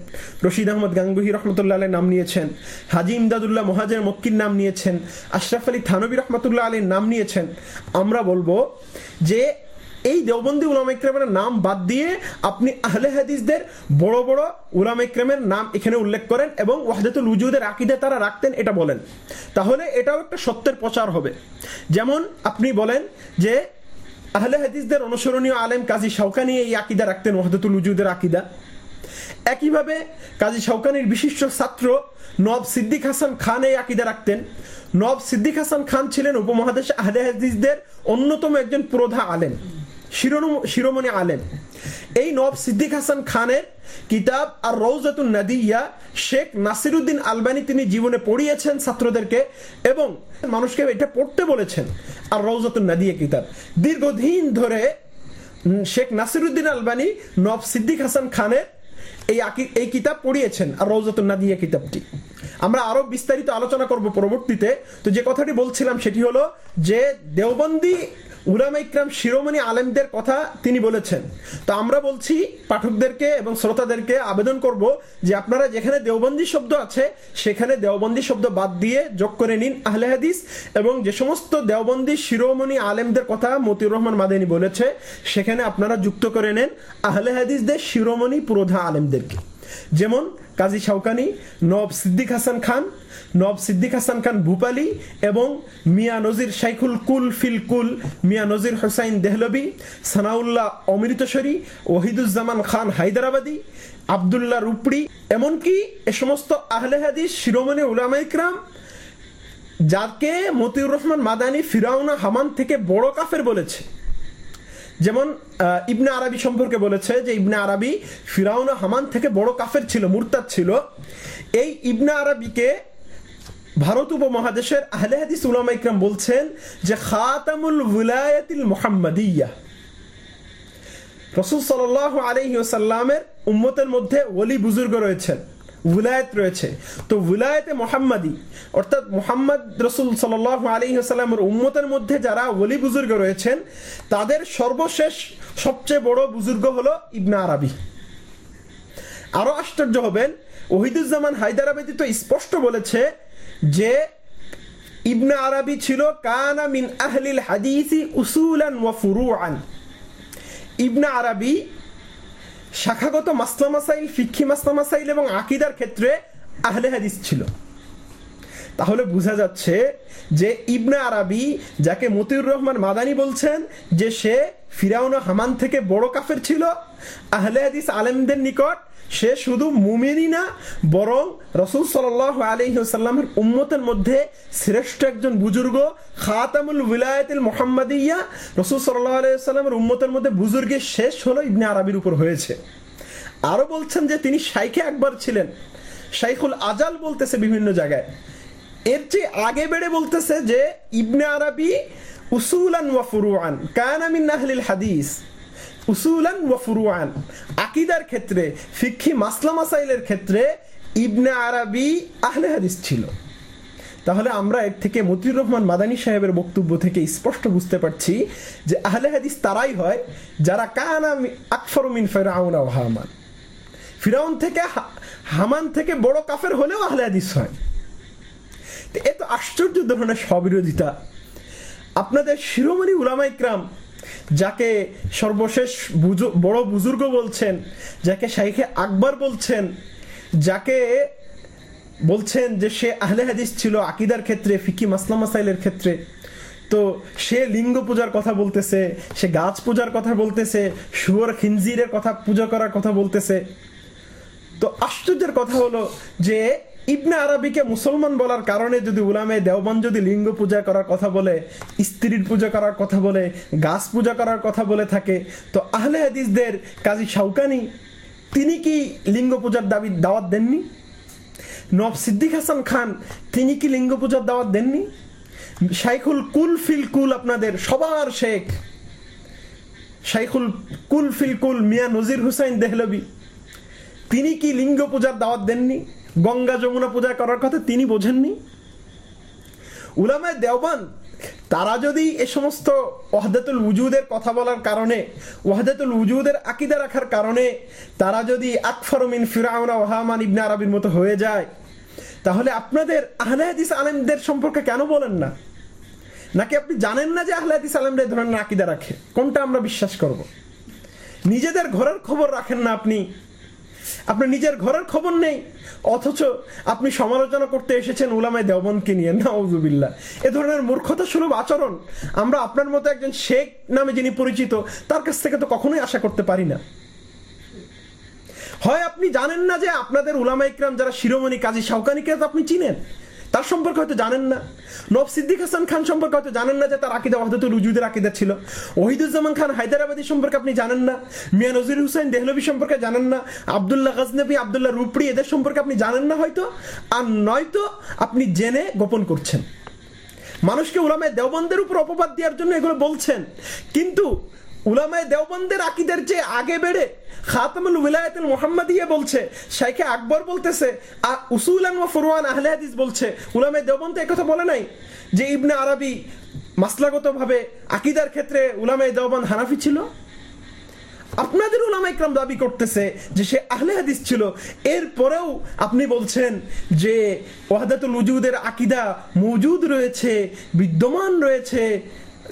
রশিদ আহমদ গাঙ্গুহি রহমতুল্লাহ আলের নাম নিয়েছেন, হাজি ইমদাদুল্লাহ মহাজের মক্কির নাম নিয়েছেন, আশরাফ আলী থানবী রহমতুল্লাহ আলীর নাম নিয়েছেন। আমরা বলব যে এই দেওবন্দি উলামা ইকরামের নাম বাদ দিয়ে আপনি আহলে হাদিসদের বড় বড় উলামা ইকরামের নাম এখানে উল্লেখ করেন এবং ওয়াহদাতুল উজুদের আকিদে তারা রাখতেন এটা বলেন। তাহলে এটাও একটা সত্যের প্রচার হবে। যেমন আপনি বলেন যে আহলে হাদিসদের অনুসরণীয় আলেম কাজী শাওকানি এই আকিদা রাখতেন, ওয়াহদাতুল উজুদের আকিদা। একইভাবে কাজী শাওকানির বিশিষ্ট ছাত্র নব সিদ্দিক হাসান খান এই আকিদা রাখতেন। নব সিদ্দিক হাসান খান ছিলেন উপমহাদেশ আহলে হাদিসদের অন্যতম একজন প্রধা আলেম। শিরোমণি আলেম। এই নব সিদ্দিক হাসান খানের কিতাব আর রৌজাতুন নাদিয়া শেখ নাসিরুদ্দিন আলবানি তিনি জীবনে পড়িয়েছেন ছাত্রদেরকে এবং মানুষকে এটা পড়তে বলেছেন আর রৌজাতুন নাদিয়া কিতাব। দীর্ঘদিন ধরে শেখ নাসিরুদ্দিন আলবানি নব সিদ্দিক হাসান খানের এই এই কিতাব পড়িয়েছেন আর রৌজাতুন নাদিয়া কিতাবটি। আমরা আরও বিস্তারিত আলোচনা করব পরবর্তীতে। তো যে কথাটি বলছিলাম সেটি হলো যে দেওবন্দি উলামা ইকরাম শিরোমণি আলেমদের কথা তিনি বলেছেন। তো আমরা বলছি, পাঠকদেরকে এবং শ্রোতাদেরকে আবেদন করব যে আপনারা যেখানে দেওবন্দি শব্দ আছে, সেখানে দেওবন্দি শব্দ বাদ দিয়ে যোগ করে নিন আহলে হাদিস এবং যে সমস্ত দেওবন্দি শিরোমণি আলেমদের কথা মতিউর রহমান মাদানী বলেছে, সেখানে আপনারা যুক্ত করে নেন আহলে হাদিসদের শিরোমণি পুরোধা আলেমদেরকে। যেমন কাজী শাওকানি নব সিদ্দিক হাসান খান নব সিদ্দিক হাসান খান ভূপালি এবং মিয়া নজির শাইখুল কুল ফিল কুল, মিয়া নজির হোসাইন দেহলবি, সানাউল্লাহ অমৃতসরী, ওহিদুজ্জামান খান হায়দ্রাবাদী, আবদুল্লাহ রুপড়ি। এমনকি এ সমস্ত আহলে হাদিস, শিরোমণি উলামা ইকরাম, যাকে মতিউর রহমান মাদানি ফিরাউনা হামান থেকে বড় কাফের বলেছে। যেমন ইবনে আরবি সম্পর্কে বলেছে যে, ইবনে আরবি ফিরাউনা হামান থেকে বড় কাফের ছিল, মুরতাদ ছিল। এই ইবনে আরবিকে ভারত উপমহাদেশের আহলে হাদিস উলামা ইকরাম বলছেন যে খাতামুল উলায়াতিল মুহাম্মাদিয়া। রসুল সাল আলহি ওসাল্লামের উম্মতের মধ্যে ওলি বুজুর্গ রয়েছেন, উলায়ত রয়েছে। তো উলায়তে মোহাম্মদি, অর্থাৎ মোহাম্মদ রসুল সাল আলী সাল্লামের উম্মতের মধ্যে যারা ওলি বুজুর্গ রয়েছেন, তাদের সর্বশেষ সবচেয়ে বড় বুজুর্গ হলো ইবনা আরবি। আরও আশ্চর্য হবেন, ওহিদুজ্জামান হায়দারাবাদি তো স্পষ্ট বলেছে যে ইবনা আরবি ছিল, কানা মিন আহলিল হাদিসি উসুলান ওয়া ফুরুআন। ইবনা আরবি শাখাগত মাসলা মাসাইল ফিক্ষি মাসলা মাসাইল এবং আকিদার ক্ষেত্রে আহলে হাদিস ছিল। তাহলে বোঝা যাচ্ছে যে ইবনে আরাবি যাকে মতিউর রহমান মাদানি বলছেন, যে সে ফিরাউন হামান থেকে বড় কাফের ছিল, আহলে হাদিস আলেমদের নিকট সে শুধু মুমিনই না, বরং রসুল সাল আলহিসাল্লামের উম্মতের মধ্যে শ্রেষ্ঠ একজন বুজুর্গ, খাতামুল উলায়তুল মোহাম্মদিয়া, রসুল সাল্লাহ আলাইসাল্লামের উম্মতের মধ্যে বুজুর্গের শেষ হলো ইবনে আরবির উপর হয়েছে। আরও বলছেন যে তিনি শাইখে একবার ছিলেন। শাইখুল আজাল বলতেছে বিভিন্ন জায়গায়। এর চেয়ে আগে বেড়ে বলতেছে যে ইবনে আরবি উসুলান ওয়া ফুরুআন, কানা মিন আহলিল হাদিস। উসুলান ওয়া আকিদার ক্ষেত্রে, ফিকহি মাসলা মাসাইলের ক্ষেত্রে ইবনে আরবি আহলে হাদিস ছিল। তাহলে আমরা এর থেকে মতিউর রহমান মাদানী সাহেবের বক্তব্য থেকে স্পষ্ট বুঝতে পারছি যে আহলে হাদিস তারাই হয় যারা কানা আকফর মিন ফেরাউন ও হামান। ফিরাউন থেকে হামান থেকে বড় কাফের হলেও আহলে হাদিস হয়। এ তো আশ্চর্য ধরনের স্ববিরোধিতা। আপনাদের শিরোমণি উলামা ইকরাম যাকে সর্বশেষ বড় বুজুর্গ বলছেন, যাকে শাইখে আকবর বলছেন, যাকে বলছেন যে সে আহলে হাদিস ছিল আকিদার ক্ষেত্রে, ফিকি মাসলা মাসাইলের ক্ষেত্রে। তো সে লিঙ্গ পূজার কথা বলতেছে, সে গাছ পূজার কথা বলতেছে, শুয়োর খিনজিরের কথা, পূজা করার কথা বলতেছে। তো আশ্চর্যের কথা হলো যে ইবনে আরবিকে মুসলমান বলার কারণে যদি উলামে দেওবান যদি লিঙ্গ পূজা করার কথা বলে, স্ত্রীর পূজা করার কথা বলে, গাছ পূজা করার কথা বলে থাকে, তো আহলে হাদিসদের কাজী শাউকানি তিনি কি লিঙ্গ পূজার দাবি, দাওয়াত দেননি? নব সিদ্দিক হাসান খান, তিনি কি লিঙ্গ পূজার দাওয়াত দেননি? শাইখুল কুল ফিল কুল আপনাদের সবার শেখ। শাইখুল কুল ফিল কুল মিয়া নজির হুসাইন দেহলবি, তিনি কি লিঙ্গ পূজার দাওয়াত দেননি? গঙ্গা যমুনা পূজা করার কথা তিনি বোঝেননি? উলামায় দেওবান তারা যদি এ সমস্ত ওয়াহদাতুল উজুদের কথা বলার কারণে, ওয়াহদাতুল উজুদের আকিদা রাখার কারণে তারা যদি আকফরমিন ফিরাউনা ওহামান ইবনে আরবির মতো হয়ে যায়, তাহলে আপনাদের আহলেহাদিস আলেমদের সম্পর্কে কেন বলেন না? নাকি আপনি জানেন না যে আহলে হাদিস আলেমরা ধরনের আকিদা রাখে? কোনটা আমরা বিশ্বাস করব? নিজেদের ঘরের খবর রাখেন না আপনি। আপনার নিজের ঘরের খবর নেই। অথচ আপনি সমালোচনা করতে এসেছেন উলামায় দেওবনকে নিয়ে। নাউজুবিল্লা এ ধরনের মূর্খতা সুলভ আচরণ আমরা আপনার মতো একজন শেখ নামে যিনি পরিচিত, তার কাছ থেকে তো কখনোই আশা করতে পারি না। হয় আপনি জানেন না যে আপনাদের উলামা ইকরাম যারা শিরোমণি কাজী সাউকানিকে তো আপনি চিনেন? তার সম্পর্কে হয়তো জানেন না। নব সিদ্দিক হাসান খান সম্পর্কে হয়তো জানেন না যে তার আকিদা, ওয়াহদাতুল উজুদের আকিদা ছিল। ওহিদুজ্জামান খান হায়দ্রাবাদী সম্পর্কে আপনি জানেন না। মিয়া নজির হুসাইন দেহলবি সম্পর্কে জানেন না। আবদুল্লাহ গজনবী, আবদুল্লাহ রুপড়ি এদের সম্পর্কে আপনি জানেন না হয়তো। আর নয়তো আপনি জেনে গোপন করছেন। মানুষকে উলামায় দেওবন্দের উপর অপবাদ দেওয়ার জন্য এগুলো বলছেন। কিন্তু উলামায় দেওবন্দের আকিদের যে আগে বেড়ে খাতামুল উলায়াতুল মুহাম্মাদিয়া বলছে, শাইখে আকবর বলতেছে আর উসুলান ওয়া ফুরওয়ান আহলে হাদিস বলছে, উলামায় দেওবন্দ কথা বলে নাই যে ইবনে আরবি মাসলাগতভাবে আকিদার ক্ষেত্রে উলামায় দেওবন্দ হানাফি ছিল? আপনাদের উলামা ইকরাম দাবি করতেছে যে সে আহলে হাদিস ছিল। এরপরেও আপনি বলছেন যে ওয়াহাদাতুল উজুদের আকিদা মজুদ রয়েছে, বিদ্যমান রয়েছে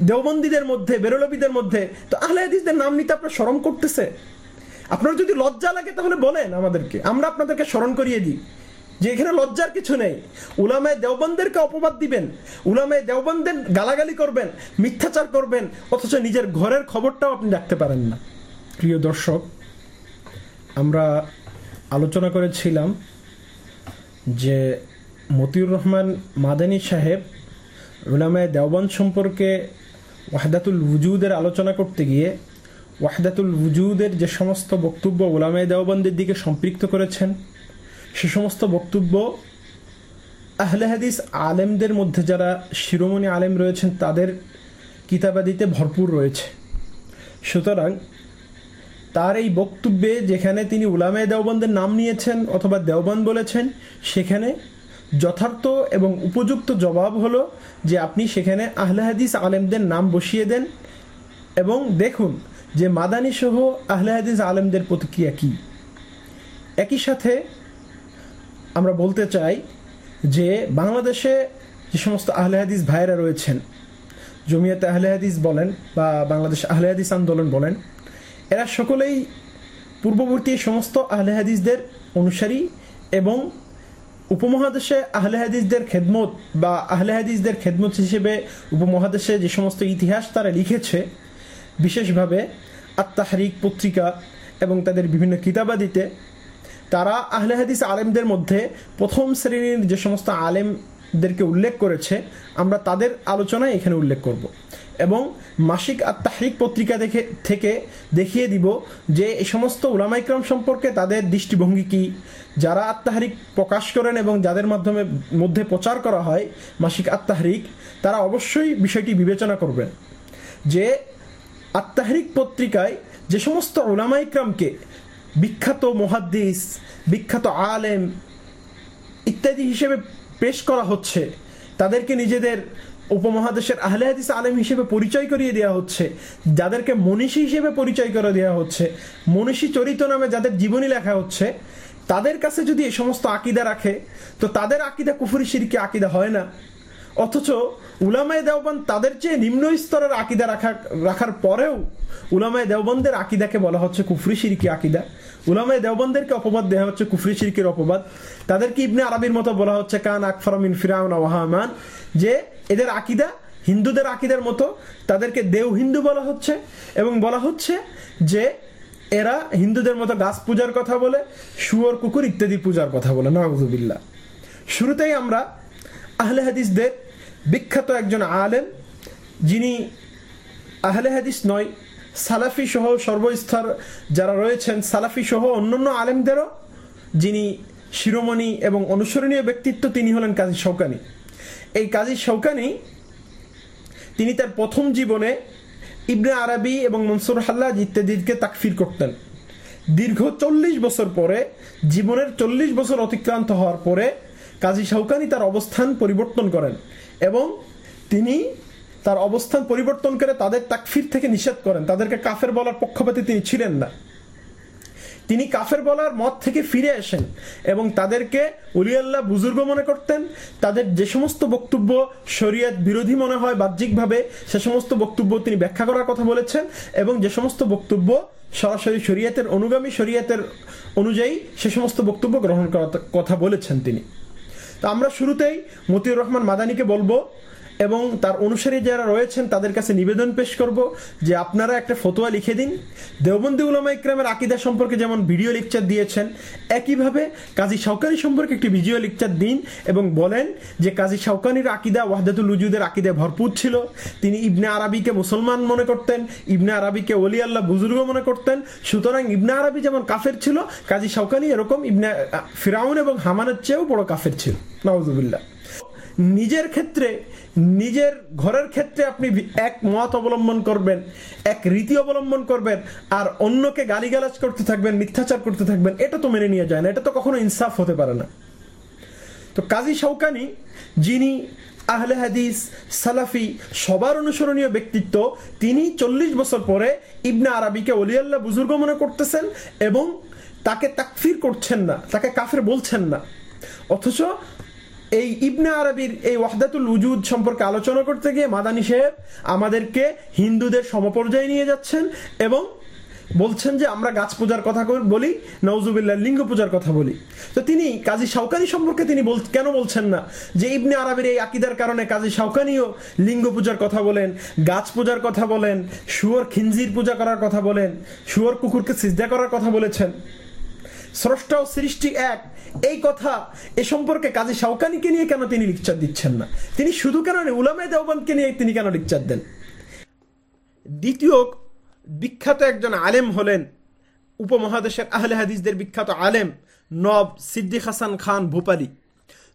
দেওবন্দীদের মধ্যে, বেরলবিদের মধ্যে, তো আহলে হাদিসদের নাম নিতে আপনার স্মরণ করতেছে? আপনার যদি লজ্জা লাগে তাহলে বলেন আমাদেরকে, আমরা আপনাদেরকে স্মরণ করিয়ে দিই যে এখানে লজ্জার কিছু নেই। উলামায় দেওবন্দেরকে অপবাদ দিবেন, উলামায় দেওবন্দের গালাগালি করবেন, মিথ্যাচার করবেন, অথচ নিজের ঘরের খবরটাও আপনি রাখতে পারেন না। প্রিয় দর্শক, আমরা আলোচনা করেছিলাম যে মতিউর রহমান মাদানী সাহেব উলামায় দেওবন্দ সম্পর্কে ওয়াহদাতুল উজুদের আলোচনা করতে গিয়ে ওয়াহদাতুল উজুদের যে সমস্ত বক্তব্য ওলামায় দেওবন্দের দিকে সম্পৃক্ত করেছেন, সে সমস্ত বক্তব্য আহলে হাদিস আলেমদের মধ্যে যারা শিরোমণি আলেম রয়েছেন, তাদের কিতাবাদিতে ভরপুর রয়েছে। সুতরাং তার এই বক্তব্যে যেখানে তিনি উলামায় দেওবন্দের নাম নিয়েছেন অথবা দেওবন্দ বলেছেন, সেখানে যথার্থ এবং উপযুক্ত জবাব হলো যে আপনি সেখানে আহলে হাদিস আলেমদের নাম বসিয়ে দেন এবং দেখুন যে মাদানী সহ আহলে হাদিস আলেমদের প্রতিক্রিয়া কী। একই সাথে আমরা বলতে চাই যে বাংলাদেশে যে সমস্ত আহলে হাদিস ভাইরা রয়েছেন, জমিয়াতে আহলে হাদিস বলেন বা বাংলাদেশ আহলে হাদিস আন্দোলন বলেন, এরা সকলেই পূর্ববর্তী সমস্ত আহলে হাদিসদের অনুসারী এবং উপমহাদেশে আহলে হাদিসদের খেদমত বা আহলে হাদিসদের খেদমত হিসেবে উপমহাদেশে যে সমস্ত ইতিহাস তারা লিখেছে, বিশেষভাবে আত্মাহারিক পত্রিকা এবং তাদের বিভিন্ন কিতাবাদিতে, তারা আহলে হাদিস আলেমদের মধ্যে প্রথম শ্রেণির যে সমস্ত আলেমদেরকে উল্লেখ করেছে, আমরা তাদের আলোচনায় এখানে উল্লেখ করব। এবং মাসিক আত্মাহারিক পত্রিকা দেখে থেকে দেখিয়ে দিব যে এই সমস্ত উলামাইক্রম সম্পর্কে তাদের দৃষ্টিভঙ্গি কি। যারা আত্মাহারিক প্রকাশ করেন এবং যাদের মাধ্যমে মধ্যে প্রচার করা হয় মাসিক আত্মাহারিক তারা অবশ্যই বিষয়টি বিবেচনা করবেন যে আত্মাহারিক পত্রিকায় যে সমস্ত ওলামাইক্রামকে বিখ্যাত মহাদ্দিস, বিখ্যাত আলেম ইত্যাদি হিসেবে পেশ করা হচ্ছে, তাদেরকে নিজেদের উপমহাদেশের আহলে হাদিস আলেম হিসেবে পরিচয় করিয়ে দেওয়া হচ্ছে, যাদেরকে মনীষী হিসেবে পরিচয় করে দেওয়া হচ্ছে, মনীষী চরিত্র নামে যাদের জীবনী লেখা হচ্ছে, তাদের কাছে যদি এই সমস্ত আকিদা রাখে, তো তাদের আকিদা কুফুরি সিরকি আকিদা হয় না। অথচ উলামায় দেওবান তাদের চেয়ে নিম্ন স্তরের আকিদা রাখা, রাখার পরেও উলামায় দেওবন্দের আকিদাকে বলা হচ্ছে কুফরি সিরকি আকিদা। উলামায় দেওবন্দেরকে অপবাদ দেওয়া হচ্ছে কুফরি সিরকির অপবাদ। তাদেরকে ইবনে আরবির মতো বলা হচ্ছে, কান আকফরমিন ফিরাউন ওয়াহামান যে এদের আকিদা হিন্দুদের আকিদার মতো, তাদেরকে দেও হিন্দু বলা হচ্ছে এবং বলা হচ্ছে যে এরা হিন্দুদের মতো গাছ পূজার কথা বলে, শুয়োর কুকুর ইত্যাদি পূজার কথা বলে, নাউজুবিল্লাহ। শুরুতেই আমরা আহলে হাদিসদের বিখ্যাত একজন আলেম, যিনি আহলে হাদিস নয়, সালাফি সহ সর্বস্তর যারা রয়েছেন, সালাফি সহ অন্যান্য আলেমদেরও যিনি শিরোমণি এবং অনুসরণীয় ব্যক্তিত্ব, তিনি হলেন কাজী শৌকানি এই কাজী শৌকানি তিনি তার প্রথম জীবনে ইবনে আরবি এবং মনসুর হাল্লাজ ইত্যাদিকে তাকফির করতেন। দীর্ঘ চল্লিশ বছর পরে, জীবনের চল্লিশ বছর অতিক্রান্ত হওয়ার পরে কাজী শৌকানি তার অবস্থান পরিবর্তন করেন এবং তিনি তার অবস্থান পরিবর্তন করে তাদের তাকফির থেকে নিষেধ করেন। তাদেরকে কাফের বলার পক্ষপাতে তিনি ছিলেন না। তিনি কাফের বলার মত থেকে ফিরে আসেন এবং তাদেরকে উলিয়াল্লাহ বুজুর্গ মনে করতেন। তাদের যে সমস্ত বক্তব্য শরীয়ত বিরোধী মনে হয় বাহ্যিকভাবে, সে সমস্ত বক্তব্য তিনি ব্যাখ্যা করার কথা বলেছেন এবং যে সমস্ত বক্তব্য সরাসরি শরীয়তের অনুগামী শরীয়তের অনুযায়ী সে সমস্ত বক্তব্য গ্রহণ করার কথা বলেছেন তিনি। তো আমরা শুরুতেই মতিউর রহমান মাদানিকে বলব এবং তার অনুসারী যারা রয়েছেন, তাদের কাছে নিবেদন পেশ করব যে আপনারা একটা ফতোয়া লিখে দিন। দেওবন্দি উলামা ইকরামের আকিদা সম্পর্কে যেমন ভিডিও লেকচার দিয়েছেন, একইভাবে কাজী শাওকানি সম্পর্কে একটি ভিডিও লেকচার দিন এবং বলেন যে কাজী শাওকানির আকিদা ওয়াহদাতুল উজুদের আকিদা ভরপুর ছিল। তিনি ইবনে আরবিকে মুসলমান মনে করতেন, ইবনে আরবিকে ওলি আল্লাহ বুজুর্গ মনে করতেন। সুতরাং ইবনে আরবি যেমন কাফের ছিল, কাজী শাওকানি এরকম ইবনে, ফিরাউন এবং হামানের চেয়েও বড় কাফের ছিল। নওয়াজুবিল্লাহ নিজের ক্ষেত্রে নিজের ঘরের ক্ষেত্রে আপনি এক মত অবলম্বন করবেন, এক রীতি অবলম্বন করবেন, আর অন্যকে গালিগালাজ করতে থাকবেন, মিথ্যাচার করতে থাকবেন, এটা তো মেনে নিয়ে যায় না, এটা তো কখনো ইনসাফ হতে পারে না। তো কাজী শৌকানি যিনি আহলে হাদিস, সালাফি, সবার অনুসরণীয় ব্যক্তিত্ব, তিনি চল্লিশ বছর পরে ইবনা আরবিকে অলিয়াল্লাহ বুজুর্গ মনে করতেছেন এবং তাকে তাকফির করছেন না, তাকে কাফের বলছেন না। অথচ এই ইবনে আরবির এই ওয়াহদাতুল উজুদ সম্পর্কে আলোচনা করতে গিয়ে মাদানী সাহেব আমাদেরকে হিন্দুদের সমপর্যায়ে নিয়ে যাচ্ছেন এবং বলছেন যে আমরা গাছ পূজার কথা বলি নওজুবিল্লাহ লিঙ্গ পূজার কথা বলি। তো তিনি কাজী শাওকানি সম্পর্কে তিনি বল কেন বলছেন না? যে ইবনে আরবের এই আকিদার কারণে কাজী শাওকানিও লিঙ্গ পূজার কথা বলেন, গাছ পূজার কথা বলেন, শুয়োর খিঞ্জির পূজা করার কথা বলেন, শুয়োর কুকুরকে সিজদা করার কথা বলেছেন। স্রষ্টা ও সৃষ্টি এক। এই কথা এ সম্পর্কে কাজী শাওকানিকে নিয়ে কেন তিনি লিকচার দিচ্ছেন না? তিনি শুধু কেন উলামে দেওবন্দকে নিয়ে তিনি কেন লিকচার দেন? দ্বিতীয়, বিখ্যাত একজন আলেম হলেন উপমহাদেশের আহলে হাদিসদের বিখ্যাত আলেম নব সিদ্দিক হাসান খান ভূপালি।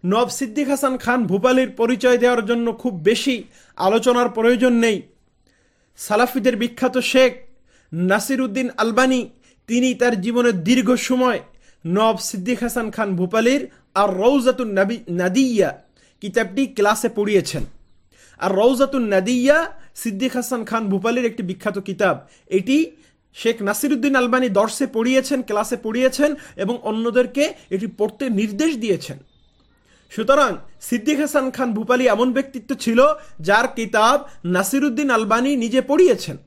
নব সিদ্দিক হাসান খান ভূপালির পরিচয় দেওয়ার জন্য খুব বেশি আলোচনার প্রয়োজন নেই। সালাফিদের বিখ্যাত শেখ নাসির উদ্দিন আলবানি তিনি তার জীবনের দীর্ঘ সময় নব সিদ্দিক হাসান খান ভূপালির আর রৌজাতুন নাবি নাদিয়া কিতাবটি ক্লাসে পড়িয়েছেন। আর রৌজাতুন নাদিয়া সিদ্দিক হাসান খান ভূপালির একটি বিখ্যাত কিতাব। এটি শেখ নাসিরুদ্দিন আলবানি দর্শে পড়িয়েছেন, ক্লাসে পড়িয়েছেন এবং অন্যদেরকে এটি পড়তে নির্দেশ দিয়েছেন। সুতরাং সিদ্দিক হাসান খান ভূপালি এমন ব্যক্তিত্ব ছিল যার কিতাব নাসিরুদ্দিন আলবানি নিজে পড়িয়েছেন।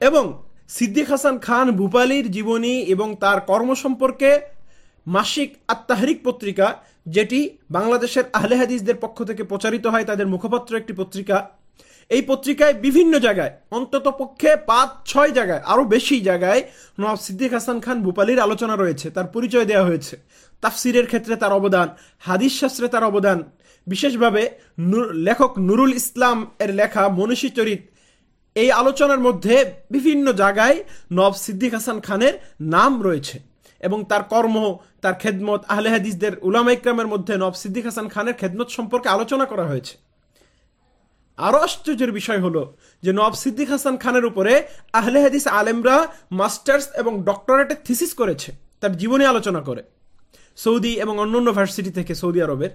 এবং সিদ্দিক হাসান খান ভূপালির জীবনী এবং তার কর্ম সম্পর্কে মাসিক আত্মাহারিক পত্রিকা, যেটি বাংলাদেশের আহলে হাদিসদের পক্ষ থেকে প্রচারিত হয়, তাদের মুখপত্র একটি পত্রিকা। এই পত্রিকায় বিভিন্ন জায়গায়, অন্তত পক্ষে পাঁচ, ছয় জায়গায়, আরও বেশি জায়গায় নবাব সিদ্দিক হাসান খান ভূপালির আলোচনা রয়েছে, তার পরিচয় দেওয়া হয়েছে। তাফসিরের ক্ষেত্রে তার অবদান, হাদিস শাস্ত্রে তার অবদান। বিশেষভাবে লেখক নুরুল ইসলাম এর লেখা মনীষী চরিত এই আলোচনার মধ্যে বিভিন্ন জায়গায় নব সিদ্দিক হাসান খানের নাম রয়েছে এবং তার কর্ম, তার খেদমত, আহলে হাদিসদের উলামা ইকরামের মধ্যে নব সিদ্দিক হাসান খানের খেদমত সম্পর্কে আলোচনা করা হয়েছে। আরও আশ্চর্যের বিষয় হলো যে নব সিদ্দিক হাসান খানের উপরে আহলে হাদিস আলেমরা মাস্টার্স এবং ডক্টরেটের থিসিস করেছে, তার জীবনী আলোচনা করে, সৌদি এবং অন্যান্য ভার্সিটি থেকে সৌদি আরবের।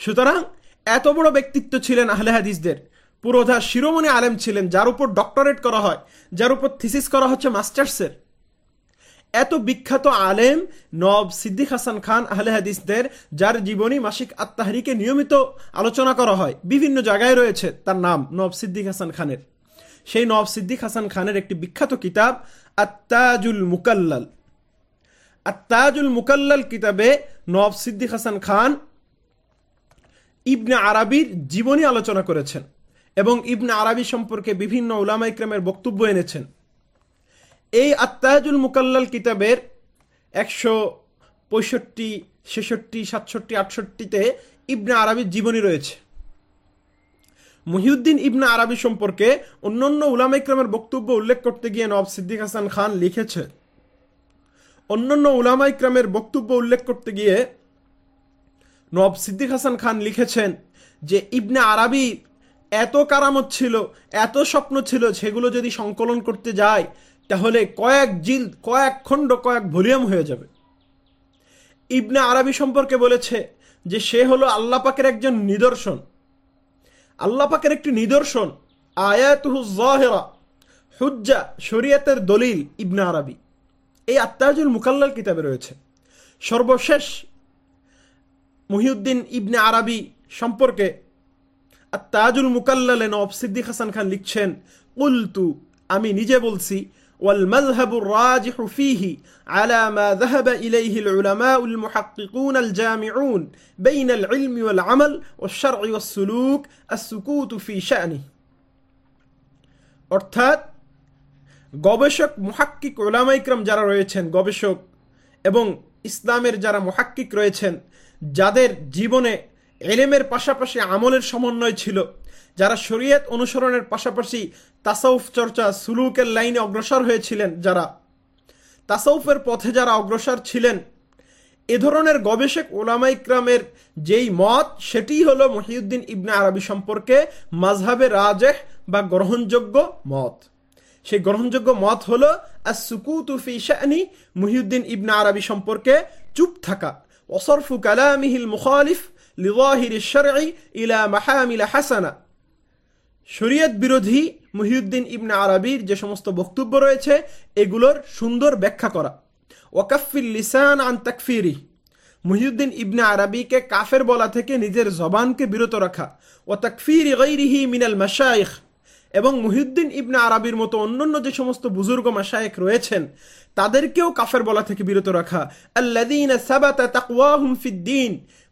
সুতরাং এত বড় ব্যক্তিত্ব ছিলেন আহলে হাদিসদের পুরোধা শিরোমণি আলেম ছিলেন, যার উপর ডক্টরেট করা হয়, যার উপর থিসিস করা হচ্ছে মাস্টার্সের এত বিখ্যাত আলেম নব সিদ্দিক হাসান খান, আহলে হাদিসদের, যার জীবনী মাসিক আত্মাহারিকে নিয়মিত আলোচনা করা হয়, বিভিন্ন জায়গায় রয়েছে তার নাম নব সিদ্দিক হাসান খানের। সেই নব সিদ্দিক হাসান খানের একটি বিখ্যাত কিতাব, আত্তাজুল মুকাল্লাল। আত্তাজুল মুকাল্লাল কিতাবে নব সিদ্দিক হাসান খান ইবনে আরবির জীবনী আলোচনা করেছেন। এবং ইবনে আরবি সম্পর্কে বিভিন্ন উলামা ইকরামের বক্তব্য এনেছেন। এই আত্মাজুল মুকাল্লাল কিতাবের একশো পঁয়ষট্টি, ছেষট্টি, সাতষট্টি, আটষট্টিতে ইবনে আরবির জীবনী রয়েছে। মহিউদ্দিন ইবনে আরবি সম্পর্কে অন্যান্য উলামা ইকরামের বক্তব্য উল্লেখ করতে গিয়ে নব সিদ্দিক হাসান খান লিখেছে। অন্যান্য উলামা ইকরামের বক্তব্য উল্লেখ করতে গিয়ে নব সিদ্দিক হাসান খান লিখেছেন যে, ইবনে আরবি এত কারামত ছিল, এত স্বপ্ন ছিল, সেগুলো যদি সংকলন করতে যায়, তাহলে কয়েক জিল, কয়েক খণ্ড, কয়েক ভলিউম হয়ে যাবে। ইবনে আরবি সম্পর্কে বলেছে যে সে হলো আল্লাহ পাকের একজন নিদর্শন। আল্লাহ পাকের একটি নিদর্শন, আয়াতুহু জাহেরা, হুজ্জা, শরিয়াতের দলিল ইবনে আরবি। এই আত্মাজুল মুকাল্লাল কিতাবে রয়েছে। সর্বশেষ মহিউদ্দিন ইবনে আরবি সম্পর্কে তাজুল মুকাল্লালে নব সিদ্দিক হাসান খান লিখছেন উলতু আমি নিজে বলছি والمذهب الراجح فيه على ما ذهب إليه العلماء المحققون الجامعون بين العلم والعمل والشرع والسلوك السكوت في شأنه অর্থাৎ গবেষক মুহাক্কিক ওলামা ইকরাম যারা রয়েছেন গবেষক এবং ইসলামের যারা মুহাক্কিক রয়েছেন যাদের জীবনে এলেমের পাশাপাশি আমলের সমন্বয় ছিল, যারা শরীয়ত অনুসরণের পাশাপাশি তাসাউফ চর্চা সুলুকের লাইনে অগ্রসর হয়েছিলেন যারা। তাসাউফের পথে যারা অগ্রসর ছিলেন, এ ধরনের গবেষক ওলামা ইকরামের যেই মত, সেটি হলো মহিউদ্দিন ইবনে আরবি সম্পর্কে মাঝহাবে রাজেহ বা গ্রহণযোগ্য মত। সেই গ্রহণযোগ্য মত হলো আসুকুতুফি শানি মহিউদ্দিন ইবনে আরবি সম্পর্কে চুপ থাকা, ওসরফু কালামিহিল মুখালিফ লিওয়াহির শরঈ ইলা মাহামিলা হাসানা। শরীয়ত বিরোধী মহিউদ্দিন ইবনে আরবির যে সমস্ত বক্তব্য রয়েছে, এগুলোর সুন্দর ব্যাখ্যা করা। ওয়াকাফিল লিসান আন তাকফিরি মহিউদ্দিন ইবনে আরবিকে কাফের বলা থেকে নিজের জবানকে বিরত রাখা। ও তাকফির গৈরিহি মিনাল মাসাইখ এবং মহিউদ্দিন ইবনে আরবির মতো অন্যান্য যে সমস্ত বুজুর্গ মাসায়েক রয়েছেন, তাদেরকেও কাফের বলা থেকে বিরত রাখা। আল্লাদিন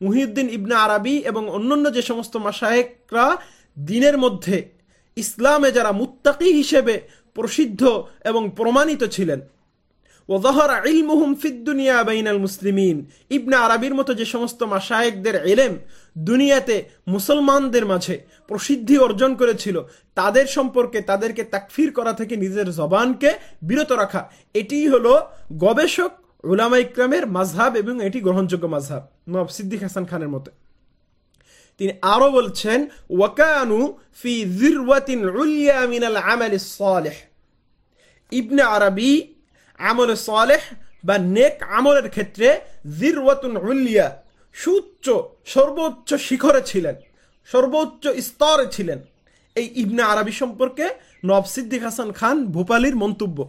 মুহিউদ্দিন ইবনে আরবি এবং অন্যান্য যে সমস্ত মাসায়েকরা দিনের মধ্যে ইসলামে যারা মুত্তাকি হিসেবে প্রসিদ্ধ এবং প্রমাণিত ছিলেন। ওজহর ইলমুহুম ফিদ্দুনিয়া বাইনাল মুসলিমিন। ইবনে আরবির মতো যে সমস্ত মাসায়েকদের এলেম দুনিয়াতে মুসলমানদের মাঝে প্রসিদ্ধি অর্জন করেছিল, তাদের সম্পর্কে তাদেরকে তাকফির করা থেকে নিজের জবানকে বিরত রাখা। এটিই হলো গবেষক উলামা ইকরামের মাঝহাব এবং এটি গ্রহণযোগ্য মাঝহাব নব সিদ্দিক হাসান খানের মতে। তিনি আরও বলছেন, ওয়াকানু ফি জিরওয়াতিন উলিয়া মিনাল আমাল সালেহ। ইবনে আরবি আমল সালেহ বা নেক আমলের ক্ষেত্রে জিরওয়াতুন উলিয়া সুচ্চ সর্বোচ্চ শিখরে ছিলেন সর্বোচ্চ স্তরে ছিলেন এই ইবনে আরবি সম্পর্কে নব সিদ্দিক হাসান খান ভূপালির মন্তব্য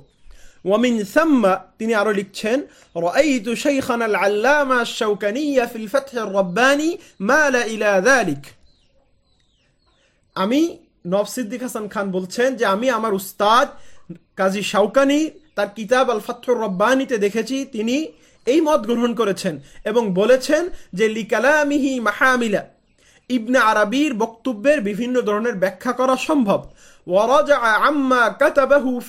ومن ثم তিনি আরো লিখছেন رأيت شيخنا العلامة الشوكانية في الفتح الرباني مال إلى ذلك আমি নব সিদ্দিক হাসান খান বলছেন যে আমি আমার উস্তাদ কাজী শাউকানি তার কিতাব আল ফাথুর রব্বানিতে দেখেছি তিনি এই মত গ্রহণ করেছেন এবং বলেছেন যে, লিকালামিহি মাহামিলা। ইবনে আরবির বক্তব্যের বিভিন্ন ধরনের ব্যাখ্যা করা সম্ভব। ওয়ারাজা আম্মা কাতাবাহু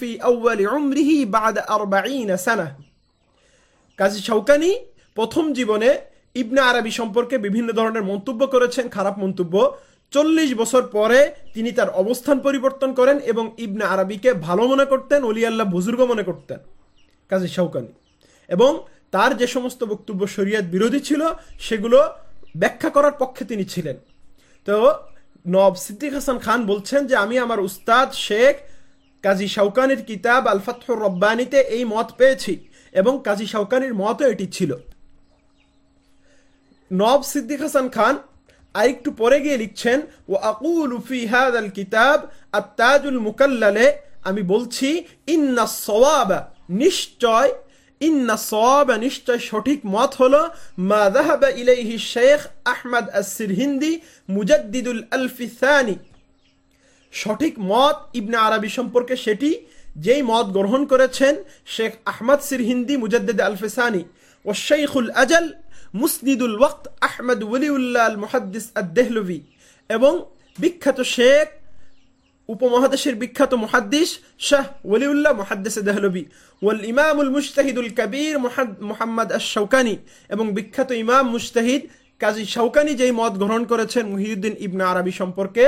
কাজী শৌকানি প্রথম জীবনে ইবনে আরবি সম্পর্কে বিভিন্ন ধরনের মন্তব্য করেছেন, খারাপ মন্তব্য। চল্লিশ বছর পরে তিনি তার অবস্থান পরিবর্তন করেন এবং ইবনে আরবিকে ভালো মনে করতেন অলি আল্লাহ বুজুর্গ মনে করতেন। কাজী শৌকানি এবং তার যে সমস্ত বক্তব্য শরিয়াত বিরোধী ছিল, সেগুলো ব্যাখ্যা করার পক্ষে তিনি ছিলেন। তো নব সিদ্দিক হাসান খান বলছেন যে, আমি আমার উস্তাদ শেখ কাজী শাউকানির কিতাব আল ফাতহুর রব্বানিতে এই মত পেয়েছি এবং কাজী শাউকানির মতও এটি ছিল। নব সিদ্দিক হাসান খান আরেকটু পরে গিয়ে লিখছেন ও আকুল ফি হাদাল কিতাব আত্তাজুল মুকাল্লালে। আমি বলছি ইন্না সওয়াব নিশ্চয় নিশ্চয় সঠিক মত হলো ইলাইহি শেখ আহমদ মুজাদ্দিদুল আলফি সানি। সঠিক মত ইবনে আরবি সম্পর্কে সেটি, যেই মত গ্রহণ করেছেন শেখ আহমদ সিরহিন্দি মুজাদ্দিদ আল ফিসানি ও শেখুল আজল মুসনিদুল ওয়াক্ত আহমদ ওলিউল্লাহ মুহাদ্দিস আদ-দেহলভি এবং বিখ্যাত শেখ উপমহাদেশের বিখ্যাত মুহাদ্দিস শাহ ওলিউল্লাহ মুহাদ্দিস দেহলবি ওয়াল ইমামুল মুস্তাহিদুল কবির মুহাম্মদ আশ-শৌকানি এবং বিখ্যাত ইমাম মুস্তাহিদ কাজী শৌকানি যেই মত গ্রহণ করেছেন মুহিউদ্দিন ইবনে আরবি সম্পর্কে